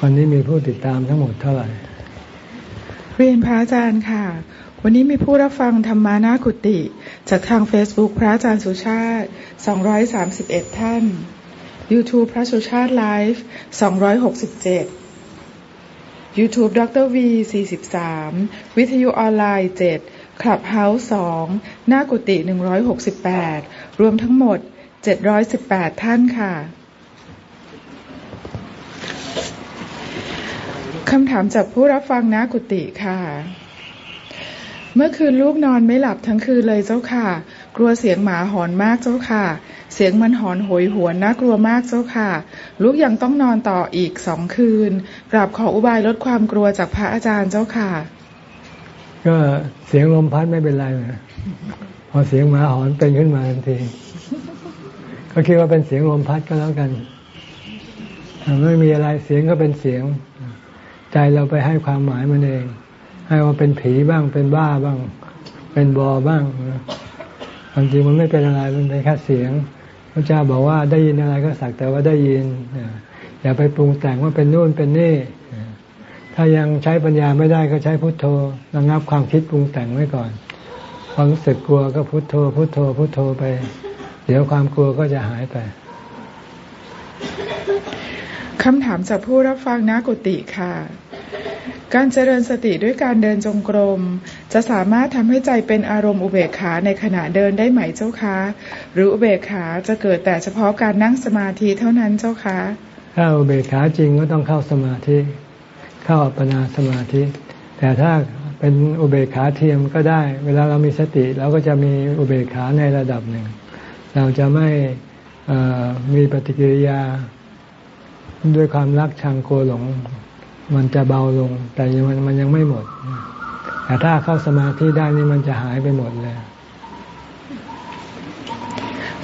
วันนี้มีผู้ติดตามทั้งหมดเท่าไหร่ เรียนพระอาจารย์ค่ะ วันนี้มีผู้รับฟังธรรมานากุติ จากทาง Facebook พระอาจารย์สุชาติ 231 ท่าน YouTube พระสุชาติไลฟ์267 YouTube ดร V 43 วิทยุออนไลน์ 7 Clubhouse สองหน้ากุฏิหนึ่งร้อยหกสิบแปดรวมทั้งหมดเจ็ดร้อยสิบแปดท่านค่ะคำถามจากผู้รับฟังนะกุฏิค่ะ เมื่อคืนลูกนอนไม่หลับทั้งคืนเลยเจ้าค่ะ กลัวเสียงหมาหอนมากเจ้าค่ะ เสียงมันหอนโหยหวนน่ากลัวมากเจ้าค่ะ ลูกยังต้องนอนต่ออีกสองคืน กราบขออุบายลดความกลัวจากพระอาจารย์เจ้าค่ะ ก็เสียงลมพัดไม่เป็นไรนะพอเสียงหมาหอนเป็นขึ้นมาทันที ก็คิดว่าเป็นเสียงลมพัดก็แล้วกันไม่มีอะไรเสียงก็เป็นเสียง ใจเราไปให้ความหมายมันเอง ให้ว่าเป็นผีบ้างเป็นบ้าบ้าง เป็นบอบ้างความจริงมันไม่เป็นอะไรมันเป็นแค่เสียง พระเจ้าบอกว่าได้ยินอะไรก็สักแต่ว่าได้ยินอย่าไปปรุงแต่งว่าเป็นนู่นเป็นนี่ ถ้ายังใช้ปัญญาไม่ได้ก็ใช้พุทโธระงับความคิดปรุงแต่งไว้ก่อนความรู้สึกกลัวก็พุทโธ พุทโธ พุทโธไป เดี๋ยวความกลัวก็จะหายไปคำถามจากผู้รับฟังนากุติค่ะ การเจริญสติด้วยการเดินจงกรม จะสามารถทำให้ใจเป็นอารมณ์อุเบกขาในขณะเดินได้ไหมเจ้าคะ หรืออุเบกขาจะเกิดแต่เฉพาะการนั่งสมาธิเท่านั้นเจ้าคะ ถ้าอุเบกขาจริงก็ต้องเข้าสมาธิ เข้าอัปปนาสมาธิ แต่ถ้าเป็นอุเบกขาเทียมก็ได้ เวลาเรามีสติเราก็จะมีอุเบกขาในระดับหนึ่ง เราจะไม่มีปฏิกิริยาด้วยความรักชังโกหลง มันจะเบาลง แต่ยังมันยังไม่หมด แต่ถ้าเข้าสมาธิได้นี่มันจะหายไปหมดเลย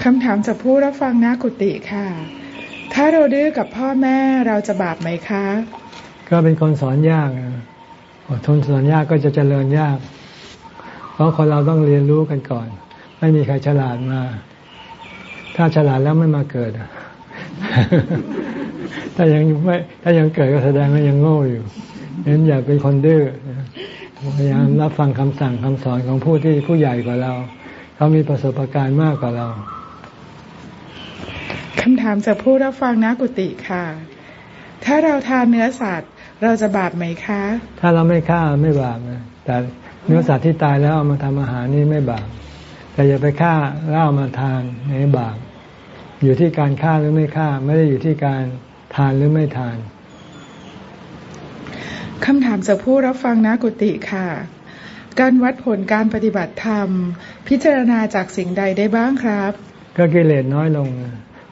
คำถามจากผู้รับฟังนากุติค่ะ ถ้าเราดื้อกับพ่อแม่เราจะบาปไหมคะ ก็เป็นคนสอนยากอดทนสอนยากก็จะเจริญยาก เพราะคนเราต้องเรียนรู้กันก่อน ไม่มีใครฉลาดมา ถ้าฉลาดแล้วไม่มาเกิด ถ้ายังไม่ถ้ายังเกิดก็แสดงว่ายังโง่อยู่นั้นอย่าเป็นคนดื้อพยายามรับฟังคำสั่งคำสอนของผู้ที่ผู้ใหญ่กว่าเรา เขามีประสบการณ์มากกว่าเราคำถามจากผู้รับฟังนะกุติค่ะ ถ้าเราทานเนื้อสัตว์ เราจะบาปไหมคะ ถ้าเราไม่ฆ่าไม่บาปนะแต่เนื้อสัตว์ที่ตายแล้วเอามาทำอาหารนี่ไม่บาปแต่อย่าไปฆ่าแล้วเอามาทานนี่บาปอยู่ที่การฆ่าหรือไม่ฆ่า ไม่ได้อยู่ที่การ ทานหรือไม่ทานคำถามจากผู้รับฟังนะกุติค่ะ การวัดผลการปฏิบัติธรรม พิจารณาจากสิ่งใดได้บ้างครับ ก็กิเลสน้อยลง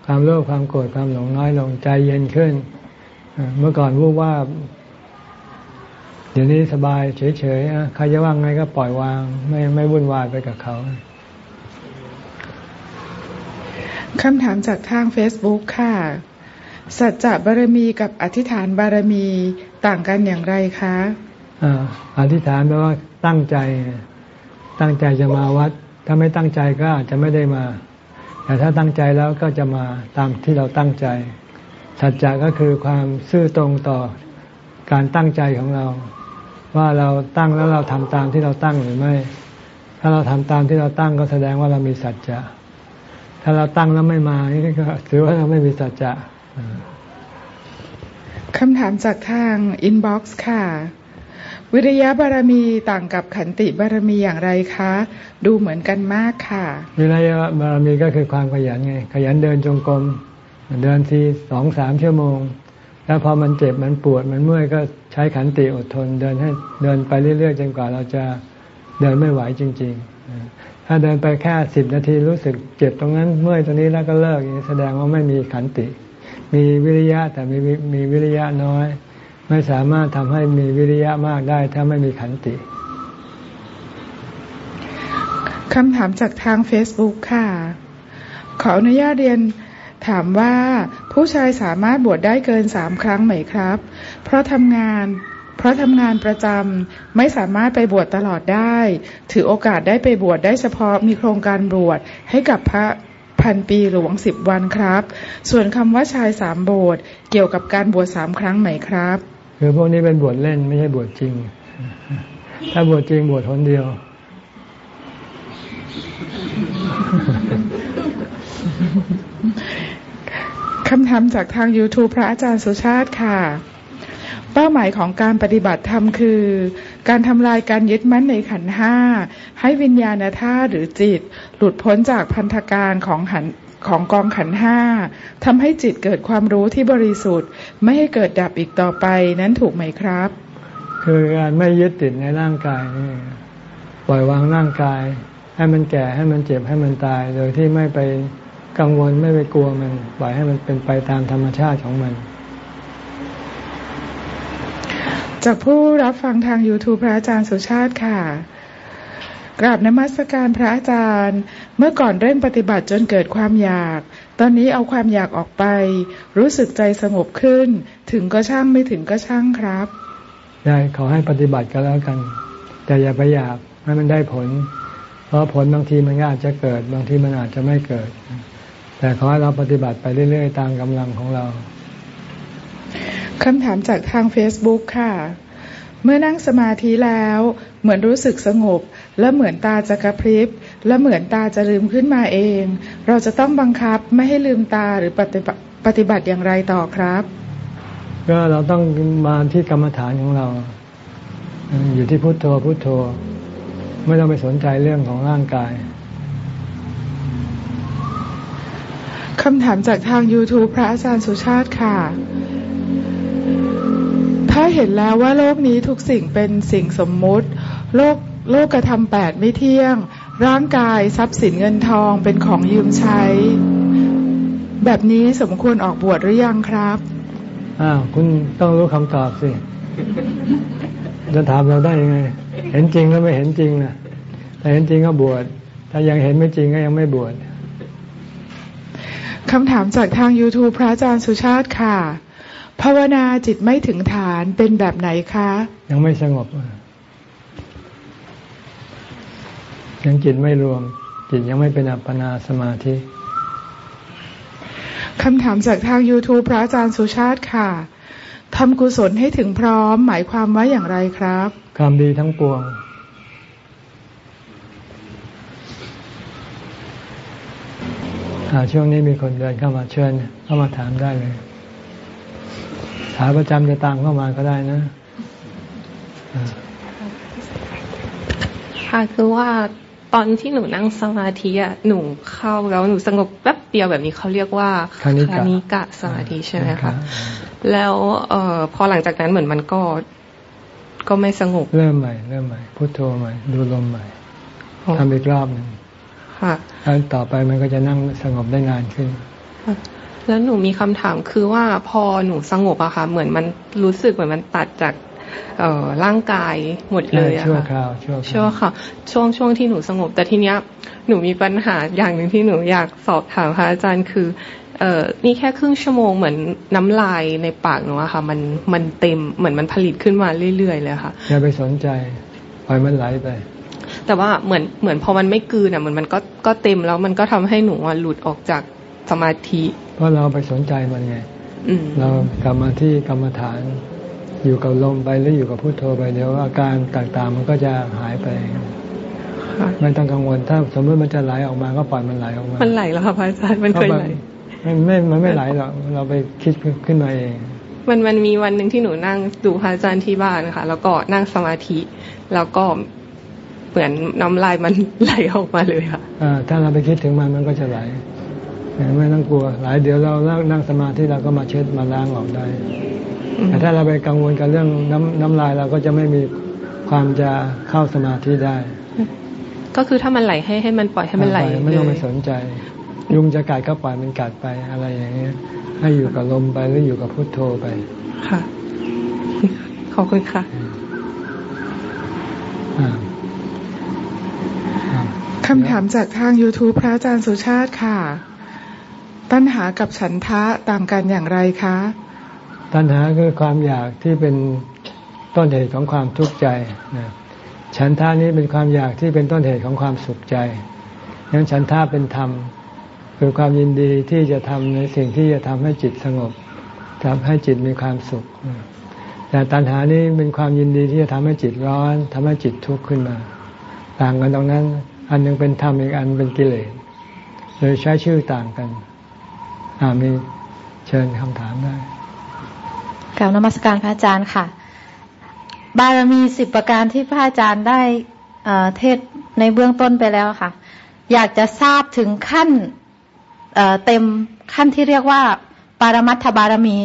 ความโลภความโกรธความหลงน้อยลงใจเย็นขึ้น เมื่อก่อนวูบว่าดี๋ยวนี้สบายเฉยๆใครจะว่างไงก็ปล่อยวาง ไม่ไม่วุ่นวายไปกับเขาคำถามจากทาง Facebook ค่ะ สัจจะบารมีกับอธิษฐานบารมีต่างกันอย่างไรคะอธิษฐานแปลว่าตั้งใจ ตั้งใจจะมาวัด ถ้าไม่ตั้งใจก็อาจจะไม่ได้มา แต่ถ้าตั้งใจแล้วก็จะมาตามที่เราตั้งใจ สัจจะก็คือความซื่อตรงต่อการตั้งใจของเรา ว่าเราตั้งแล้วเราทำตามที่เราตั้งหรือไม่ ถ้าเราทำตามที่เราตั้งก็แสดงว่าเรามีสัจจะ ถ้าเราตั้งแล้วไม่มานี่ก็ถือว่าเราไม่มีสัจจะ คำถามจากทางอินบ็อกซ์ค่ะ วิริยะบารมีต่างกับขันติบารมีอย่างไรคะ ดูเหมือนกันมากค่ะ วิริยะบารมีก็คือความขยันไง ขยันเดินจงกรมเดินทีสองสามชั่วโมง แล้วพอมันเจ็บมันปวดมันเมื่อยก็ใช้ขันติอดทน เดินให้เดินไปเรื่อยๆจนกว่าเราจะเดินไม่ไหวจริง ๆ ถ้าเดินไปแค่สิบนาทีรู้สึกเจ็บตรงนั้นเมื่อยตรงนี้แล้วก็เลิกแสดงว่าไม่มีขันติ มีวิริยะแต่มีมีวิริยะน้อย ไม่สามารถทำให้มีวิริยะมากได้ ถ้าไม่มีขันติคำถามจากทาง Facebook ค่ะ ขออนุญาตเรียนถามว่าผู้ชายสามารถบวชได้เกินสามครั้งไหมครับ เพราะทำงาน เพราะทำงานประจำไม่สามารถไปบวชตลอดได้ ถือโอกาสได้ไปบวชได้เฉพาะมีโครงการบวชให้กับพระ พันปีหลวงสิบวันครับ ส่วนคำว่าชายสามโบสถ์เกี่ยวกับการบวชสามครั้งไหมครับ คือพวกนี้เป็นบวชเล่นไม่ใช่บวชจริง ถ้าบวชจริงบวชทนเดียวคำถามจากทาง YouTube พระอาจารย์สุชาติค่ะ เป้าหมายของการปฏิบัติธรรมคือ การทำลายการยึดมั่นในขันห้า ให้วิญญาณธาตุหรือจิต หลุดพ้นจากพันธการของหันของกองขันห้าทำให้จิตเกิดความรู้ที่บริสุทธิ์ ไม่ให้เกิดดับอีกต่อไปนั้นถูกไหมครับ คือการไม่ยึดติดในร่างกายนี่ปล่อยวางร่างกาย ให้มันแก่ให้มันเจ็บให้มันตาย โดยที่ไม่ไปกังวลไม่ไปกลัวมัน ปล่อยให้มันเป็นไปตามธรรมชาติของมัน จากผู้รับฟังทาง YouTube พระอาจารย์สุชาติค่ะ กราบนมัสการพระอาจารย์ เมื่อก่อนเริ่มปฏิบัติจนเกิดความอยาก ตอนนี้เอาความอยากออกไป รู้สึกใจสงบขึ้น ถึงก็ช่างไม่ถึงก็ช่างครับได้ขอให้ปฏิบัติก็แล้วกัน แต่อย่าไปอยากให้มันได้ผล เพราะผลบางทีมันอาจจะเกิด บางทีมันอาจจะไม่เกิด แต่ขอให้เราปฏิบัติไปเรื่อยๆ ตามกำลังของเราคำถามจากทาง Facebook ค่ะ เมื่อนั่งสมาธิแล้ว เหมือนรู้สึกสงบ และเหมือนตาจะกระพริบ และเหมือนตาจะลืมขึ้นมาเอง เราจะต้องบังคับไม่ให้ลืมตาหรือปฏิบัติปฏิบัติอย่างไรต่อครับ ก็เราต้องมาที่กรรมฐานของเรา อยู่ที่พุโทโธพุโทโธ ไม่ต้องไปสนใจเรื่องของร่างกายคำถามจากทาง YouTube พระอาจารย์สุชาติค่ะ ถ้าเห็นแล้วว่าโลกนี้ทุกสิ่งเป็นสิ่งสมมุติ โลก โลกกระทำแปดไม่เที่ยง ร่างกายทรัพย์สินเงินทองเป็นของยืมใช้ แบบนี้สมควรออกบวชหรือยังครับอ้าวคุณต้องรู้คำตอบสิ จะถามเราได้ยังไง เห็นจริงแล้วไม่เห็นจริงนะถ้าเห็นจริงก็บวชถ้ายังเห็นไม่จริงก็ยังไม่บวชคำถามจากทาง YouTube พระอาจารย์สุชาติค่ะ ภาวนาจิตไม่ถึงฐานเป็นแบบไหนคะ ยังไม่สงบ ยังจิตไม่รวม จิตยังไม่เป็นอัปปนาสมาธิคำถามจากทาง YouTube พระอาจารย์สุชาติค่ะทำกุศลให้ถึงพร้อม หมายความว่าอย่างไรครับความดีทั้งปวง ช่วงนี้มีคนเดินเข้ามาเชิญเข้ามาถามได้เลย ถามประจำจะตามเข้ามาก็ได้นะ ค่ะคือว่า ตอนที่หนูนั่งสมาธิอะหนูเข้าแล้วหนูสงบแป๊บเดียวแบบนี้เขาเรียกว่าคานิกะสมาธิใช่ไหมคะแล้วเอ่อพอหลังจากนั้นเหมือนมันก็ ก็ไม่สงบเริ่มใหม่เริ่มใหม่พุทโธใหม่ดูลมใหม่ทำอีกรอบหนึ่งค่ะแล้วต่อไปมันก็จะนั่งสงบได้นานขึ้นแล้วหนูมีคำถามคือว่าพอหนูสงบอะค่ะ เหมือนมันรู้สึกเหมือนมันตัดจากเอ่อ ร่างกายหมดเลยอะค่ะชั่วคราวชั่วค่ะช่วงช่วงที่หนูสงบ แต่ทีเนี้ยหนูมีปัญหาอย่างหนึ่งที่หนูอยากสอบถามพระอาจารย์คือเอ่อนี่แค่ครึ่งชั่วโมงเหมือนน้ำลายในปากหนูอะค่ะ มันมันเต็มเหมือนมันผลิตขึ้นมาเรื่อยๆเลยค่ะอย่าไปสนใจปล่อยมันไหลไป แต่ว่าเหมือนเหมือนพอมันไม่กืนอะเหมือนมันก็ก็เต็มแล้วมันก็ทำให้หนูหลุดออกจากสมาธิ เพราะเราไปสนใจมันไงเรากลับมาที่กรรมฐาน อยู่กับลมไปหรืออยู่กับพุโทโธไปเดี๋ยวอาการต่างๆ มันก็จะหายไปไม่ต้องกังวลถ้าสมมติมันจะไหลออกมาก็ปล่อยมันไหลออกมา มันไหลแล้วค่ะพระอาจารย์มันเคยไหลไม่ไม่มันไม่ไหลหรอกเราไปคิดขึ้นมาเองมันมันมีวันหนึ่งที่หนูนั่งดูพระอาจารย์ที่บ้านค่ะ แล้วก็นั่งสมาธิ แล้วก็เหมือนน้ำลายมันไหลออกมาเลยค่ะอ่าถ้าเราไปคิดถึงมันมันก็จะไหลไม่ต้องกลัวหลายเดี๋ยวเรานั่งสมาธิเราก็มาเช็ดมาล้างออกได้ แต่ถ้าเราไปกังวลกับเรื่องน้ำน้ำลายเราก็จะไม่มีความจะเข้าสมาธิได้ ก็คือถ้ามันไหลให้ให้มันปล่อยให้มันไหลไม่ต้องไปสนใจ ยุงจะกัดก็ปล่อยมันกัดไปอะไรอย่างเงี้ย ให้อยู่กับลมไปหรืออยู่กับพุทโธไป ค่ะ ขอบคุณค่ะคำถามจากทาง YouTube พระอาจารย์สุชาติค่ะ ตัณหากับฉันทะต่างกันอย่างไรคะ ตัณหาคือความอยากที่เป็นต้นเหตุของความทุกข์ใจฉันทานี้เป็นความอยากที่เป็นต้นเหตุของความสุขใจงั้นฉันท่าเป็นธรรม คือความยินดีที่จะทำในสิ่งที่จะทำให้จิตสงบทำให้จิตมีความสุข แต่ตัณหานี้เป็นความยินดีที่จะทำให้จิตร้อนทำให้จิตทุกข์ขึ้นมา ต่างกันตรงนั้น อันนึงเป็นธรรมอีกอันเป็นกิเลสเลยใช้ชื่อต่างกัน อ่ามีเชิญคำถามได้ กล่าวนมัสการพระอาจารย์ค่ะ บารมีสิบประการที่พระอาจารย์ได้เทศในเบื้องต้นไปแล้วค่ะ อยากจะทราบถึงขั้นเเต็มขั้นที่เรียกว่า ปารมัตถบารมี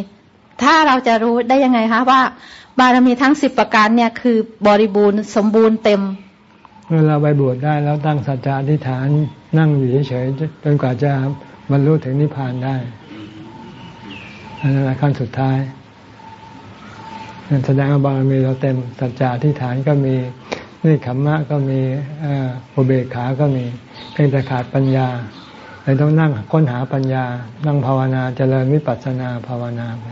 ถ้าเราจะรู้ได้ยังไงคะว่า บารมีทั้งสิบประการเนี่ยคือบริบูรณ์สมบูรณ์เต็มเมื่อเราไปบวชได้แล้วตั้งสัจจะอธิษฐานนั่งอยู่เฉยๆจนกว่าจะบรรลุถึงนิพพานได้อันนั้นขั้นสุดท้าย แสดงว่าบารมีเราเต็มสัจจะที่ฐานก็มีนี่ขมมะก็มีอุเบกขาก็มีเพียงแต่ขาดปัญญาเลยต้องนั่งค้นหาปัญญา นั่งภาวนาเจริญวิปัสสนาภาวนาไป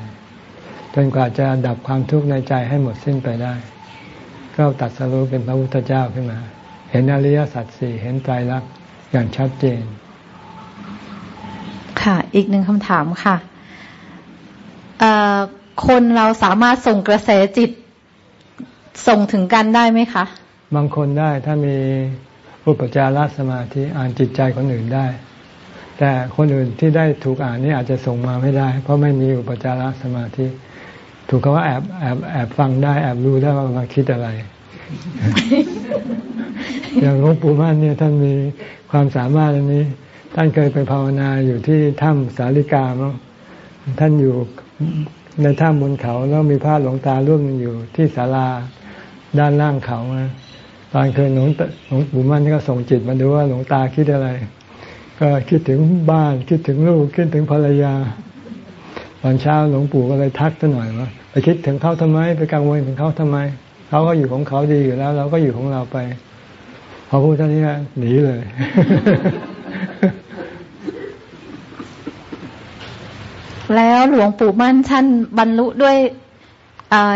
จนกว่าจะดับความทุกข์ในใจให้หมดสิ้นไปได้ ก็ตัดสรุปเป็นพระพุทธเจ้าขึ้นมา เห็นอริยสัจสี่เห็นใจรักอย่างชัดเจน ค่ะ อีกหนึ่งคำถามค่ะ คนเราสามารถส่งกระแสจิตส่งถึงกันได้ไหมคะ บางคนได้ถ้ามีอุปจารสมาธิอ่านจิตใจคนอื่นได้ แต่คนอื่นที่ได้ถูกอ่านนี่อาจจะส่งมาไม่ได้ เพราะไม่มีอุปจารสมาธิ ถูกคำว่าแอบแอบแอบฟังได้แอบรู้ได้ว่ามาคิดอะไร อย่างหลวงปู่มั่นเนี่ยท่านมีความสามารถอันนี้ ท่านเคยไปภาวนาอยู่ที่ถ้ำสาลิกามั้งท่านอยู่ ในถ้ำบนเขาแล้วมีพระหลวงตาร่วมอยู่ที่ศาลาด้านล่างเขาตอนคืนหลวงหลวงปู่มั่นก็ส่งจิตมาดูว่าหลวงตาคิดอะไร ก็คิดถึงบ้านคิดถึงลูกคิดถึงภรรยา ตอนเช้าหลวงปู่ก็เลยทักซะหน่อยว่าไปคิดถึงเขาทำไมไปกังวลถึงเขาทำไมเขาก็อยู่ของเขาดีอยู่แล้ว เราก็อยู่ของเราไปพอพูดเท่านี้หนีเลย แล้วหลวงปู่มั่นท่านบรรลุด้วย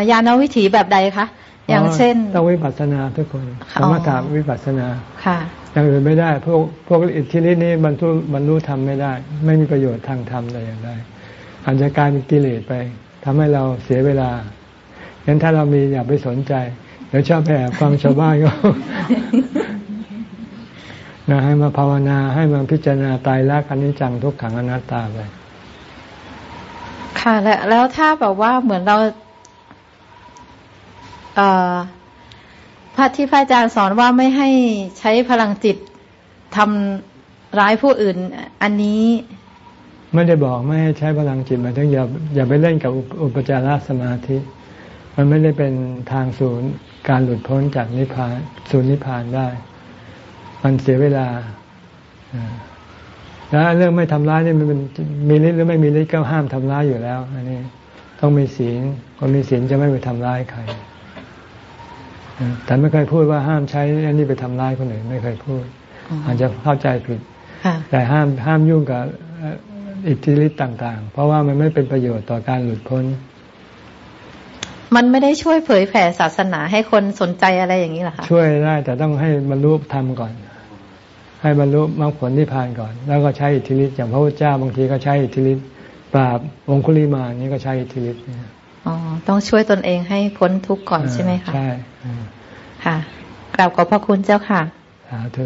ญาณวิถีแบบใดคะอย่างเช่นต้องวิปัสสนาทุกคนสมถะวิปัสสนาค่ะอย่างอื่นไม่ได้ พวกพวกอิทธิฤทธิ์นี้บรรลุบรรลุทำไม่ได้ ไม่มีประโยชน์ทางธรรมใดอย่างใดอาจจะกลายเป็นกิเลสไปทำให้เราเสียเวลางั้นถ้าเรามีอย่าไปสนใจ เดี๋ยวชอบแอบฟังชาวบ้านก็นะให้มาภาวนาให้มาพิจารณาตายรักอนิจจังทุกขังอนัตตาไป ค่ะแล้วแล้วถ้าแบบว่าเหมือนเราเอ่อพระที่พระอาจารย์สอนว่าไม่ให้ใช้พลังจิตทำร้ายผู้อื่น อันนี้ ไม่ได้บอกไม่ให้ใช้พลังจิตมาถึงอย่าอย่าไปเล่นกับอุปจารสมาธิ มันไม่ได้เป็นทางศูนย์การหลุดพ้นจากนิพพานศูนย์นิพพานได้ มันเสียเวลา แล้วเรื่องไม่ทำร้ายนี่มันเป็นมีฤทธิ์หรือไม่มีฤทธิ์ก็ห้ามทำร้ายอยู่แล้ว อันนี้ต้องมีศีลคนมีศีลจะไม่ไปทำร้ายใครแต่ไม่เคยพูดว่าห้ามใช้อันนี้ไปทำร้ายคนอื่นไม่เคยพูด อาจจะเข้าใจผิดแต่ห้ามห้ามยุ่งกับอิทธิฤทธิ์ต่าง ๆ เพราะว่ามันไม่เป็นประโยชน์ต่อการหลุดพ้น มันไม่ได้ช่วยเผยแผ่ศาสนาให้คนสนใจอะไรอย่างนี้หรอคะช่วยได้แต่ต้องให้บรรลุธรรมก่อน ให้บรรลุมรรคผลที่ผ่านก่อน แล้วก็ใช้อิทธิฤทธิ์อย่างพระพุทธเจ้าบางทีก็ใช้อิทธิฤทธิ์ปราบองคุลิมานี่ก็ใช้อิทธิฤทธิ์อ๋อต้องช่วยตนเองให้พ้นทุกข์ก่อนใช่ไหมคะใช่ค่ะกราบขอบพระคุณเจ้าค่ะสาธุ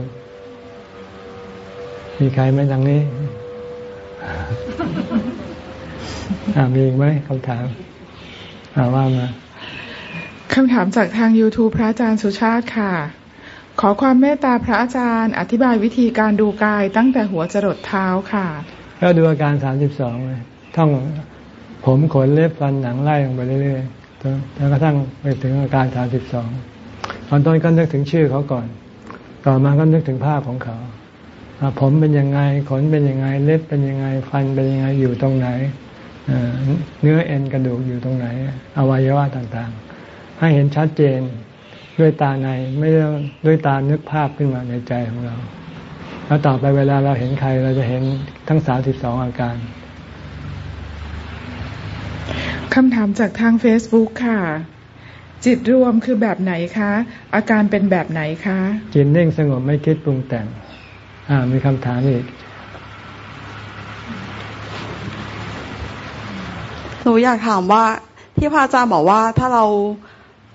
มีใครไหมทางนี้อ่ามีอีกไหมคำถามอ่าว่ามาคำถามจากทาง YouTube พระอาจารย์สุชาติค่ะ ขอความเมตตาพระอาจารย์ อธิบายวิธีการดูกายตั้งแต่หัวจรดเท้าค่ะ ก็ดูอาการสามสิบสองเลยท่องผมขนเล็บฟันหนังไล่ลงไปเรื่อยๆจนกระทั่งไปถึงอาการสามสิบสองตอนต้นก็นึกถึงชื่อเขาก่อน ต่อมาก็นึกถึงภาพของเขาผมเป็นยังไงขนเป็นยังไงเล็บเป็นยังไงฟันเป็นยังไงอยู่ตรงไหนเนื้อเอ็นกระดูกอยู่ตรงไหน อวัยวะต่างๆ ให้เห็นชัดเจน ด้วยตาในไม่ได้ด้วยตานึกภาพขึ้นมาในใจของเรา แล้วต่อไปเวลาเราเห็นใครเราจะเห็นทั้งสามสิบสองอาการคำถามจากทาง Facebook ค่ะ จิตรวมคือแบบไหนคะ อาการเป็นแบบไหนคะ จิตนิ่งสงบไม่คิดปรุงแต่ง อ่า มีคำถามอีกหนูอยากถามว่าที่พระอาจารย์บอกว่าถ้าเรา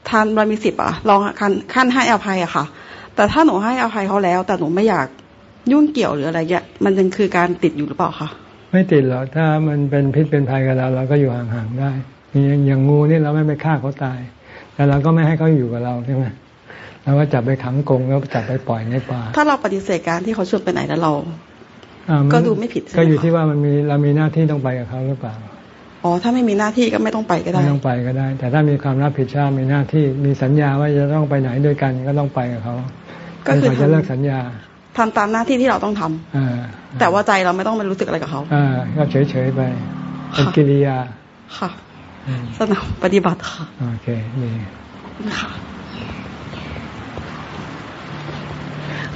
ทานบารมีสิบอะลองขั้นขั้นให้อภัยอะค่ะ แต่ถ้าหนูให้อภัยเขาแล้ว แต่หนูไม่อยากยุ่งเกี่ยวหรืออะไรเงี้ยมันยังคือการติดอยู่หรือเปล่าคะไม่ติดหรอกถ้ามันเป็นพิษเป็นภัยกับเราเราก็อยู่ห่างๆได้อย่างงูนี่เราไม่ไปฆ่าเขาตาย แต่เราก็ไม่ให้เขาอยู่กับเราใช่ไหมเราก็จับไปขังกรงแล้วจับไปปล่อยในป่า ถ้าเราปฏิเสธการที่เขาชวนไปไหนแล้วเราก็ดูไม่ผิดก็อยู่ที่ว่ามันมีเรามีหน้าที่ต้องไปกับเขาหรือเปล่า อ๋อถ้าไม่มีหน้าที่ก็ไม่ต้องไปก็ได้ ไม่ต้องไปก็ได้ แต่ถ้ามีความรับผิดชอบมีหน้าที่มีสัญญาว่าจะต้องไปไหนด้วยกันก็ต้องไปกับเขาก็คือจะเลิกสัญญาทำตามหน้าที่ที่เราต้องทำแต่ว่าใจเราไม่ต้องไปรู้สึกอะไรกับเขาอ่าก็เฉยๆไปเป็นกิริยาค่ะสนามปฏิบัติค่ะโอเคดีค่ะ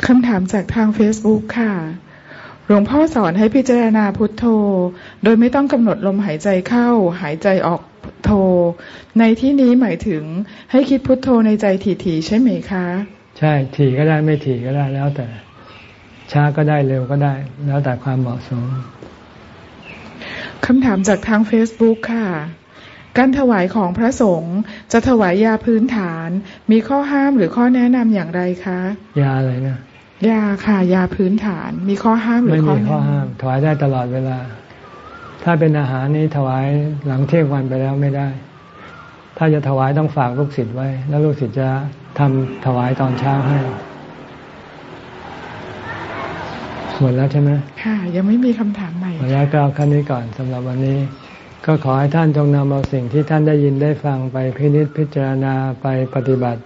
คำถามจากทาง Facebook ค่ะ หลวงพ่อสอนให้พิจารณาพุทโธ โดยไม่ต้องกำหนดลมหายใจเข้า หายใจออกโทในที่นี้หมายถึงให้คิดพุทโธในใจถี่ๆใช่ไหมคะ ใช่ถี่ก็ได้ไม่ถี่ก็ได้แล้วแต่ ช้าก็ได้เร็วก็ได้ แล้วแต่ความเหมาะสมคำถามจากทาง Facebook ค่ะ การถวายของพระสงฆ์จะถวายยาพื้นฐาน มีข้อห้ามหรือข้อแนะนำอย่างไรคะ ยาอะไรนะ ยาค่ะยาพื้นฐาน มีข้อห้ามหรือข้อไม่มีข้อห้าม ถวายได้ตลอดเวลา ถ้าเป็นอาหารนี้ถวายหลังเที่ยงวันไปแล้วไม่ได้ ถ้าจะถวายต้องฝากลูกศิษย์ไว้ แล้วลูกศิษย์จะทำถวายตอนเช้าให้หมดแล้วใช่ไหมค่ะ ยังไม่มีคำถามใหม่หมดแล้วก็เอาแค่นี้ก่อนสำหรับวันนี้ ก็ขอให้ท่านจงนำเอาสิ่งที่ท่านได้ยินได้ฟังไปพินิจพิจารณาไปปฏิบัติเ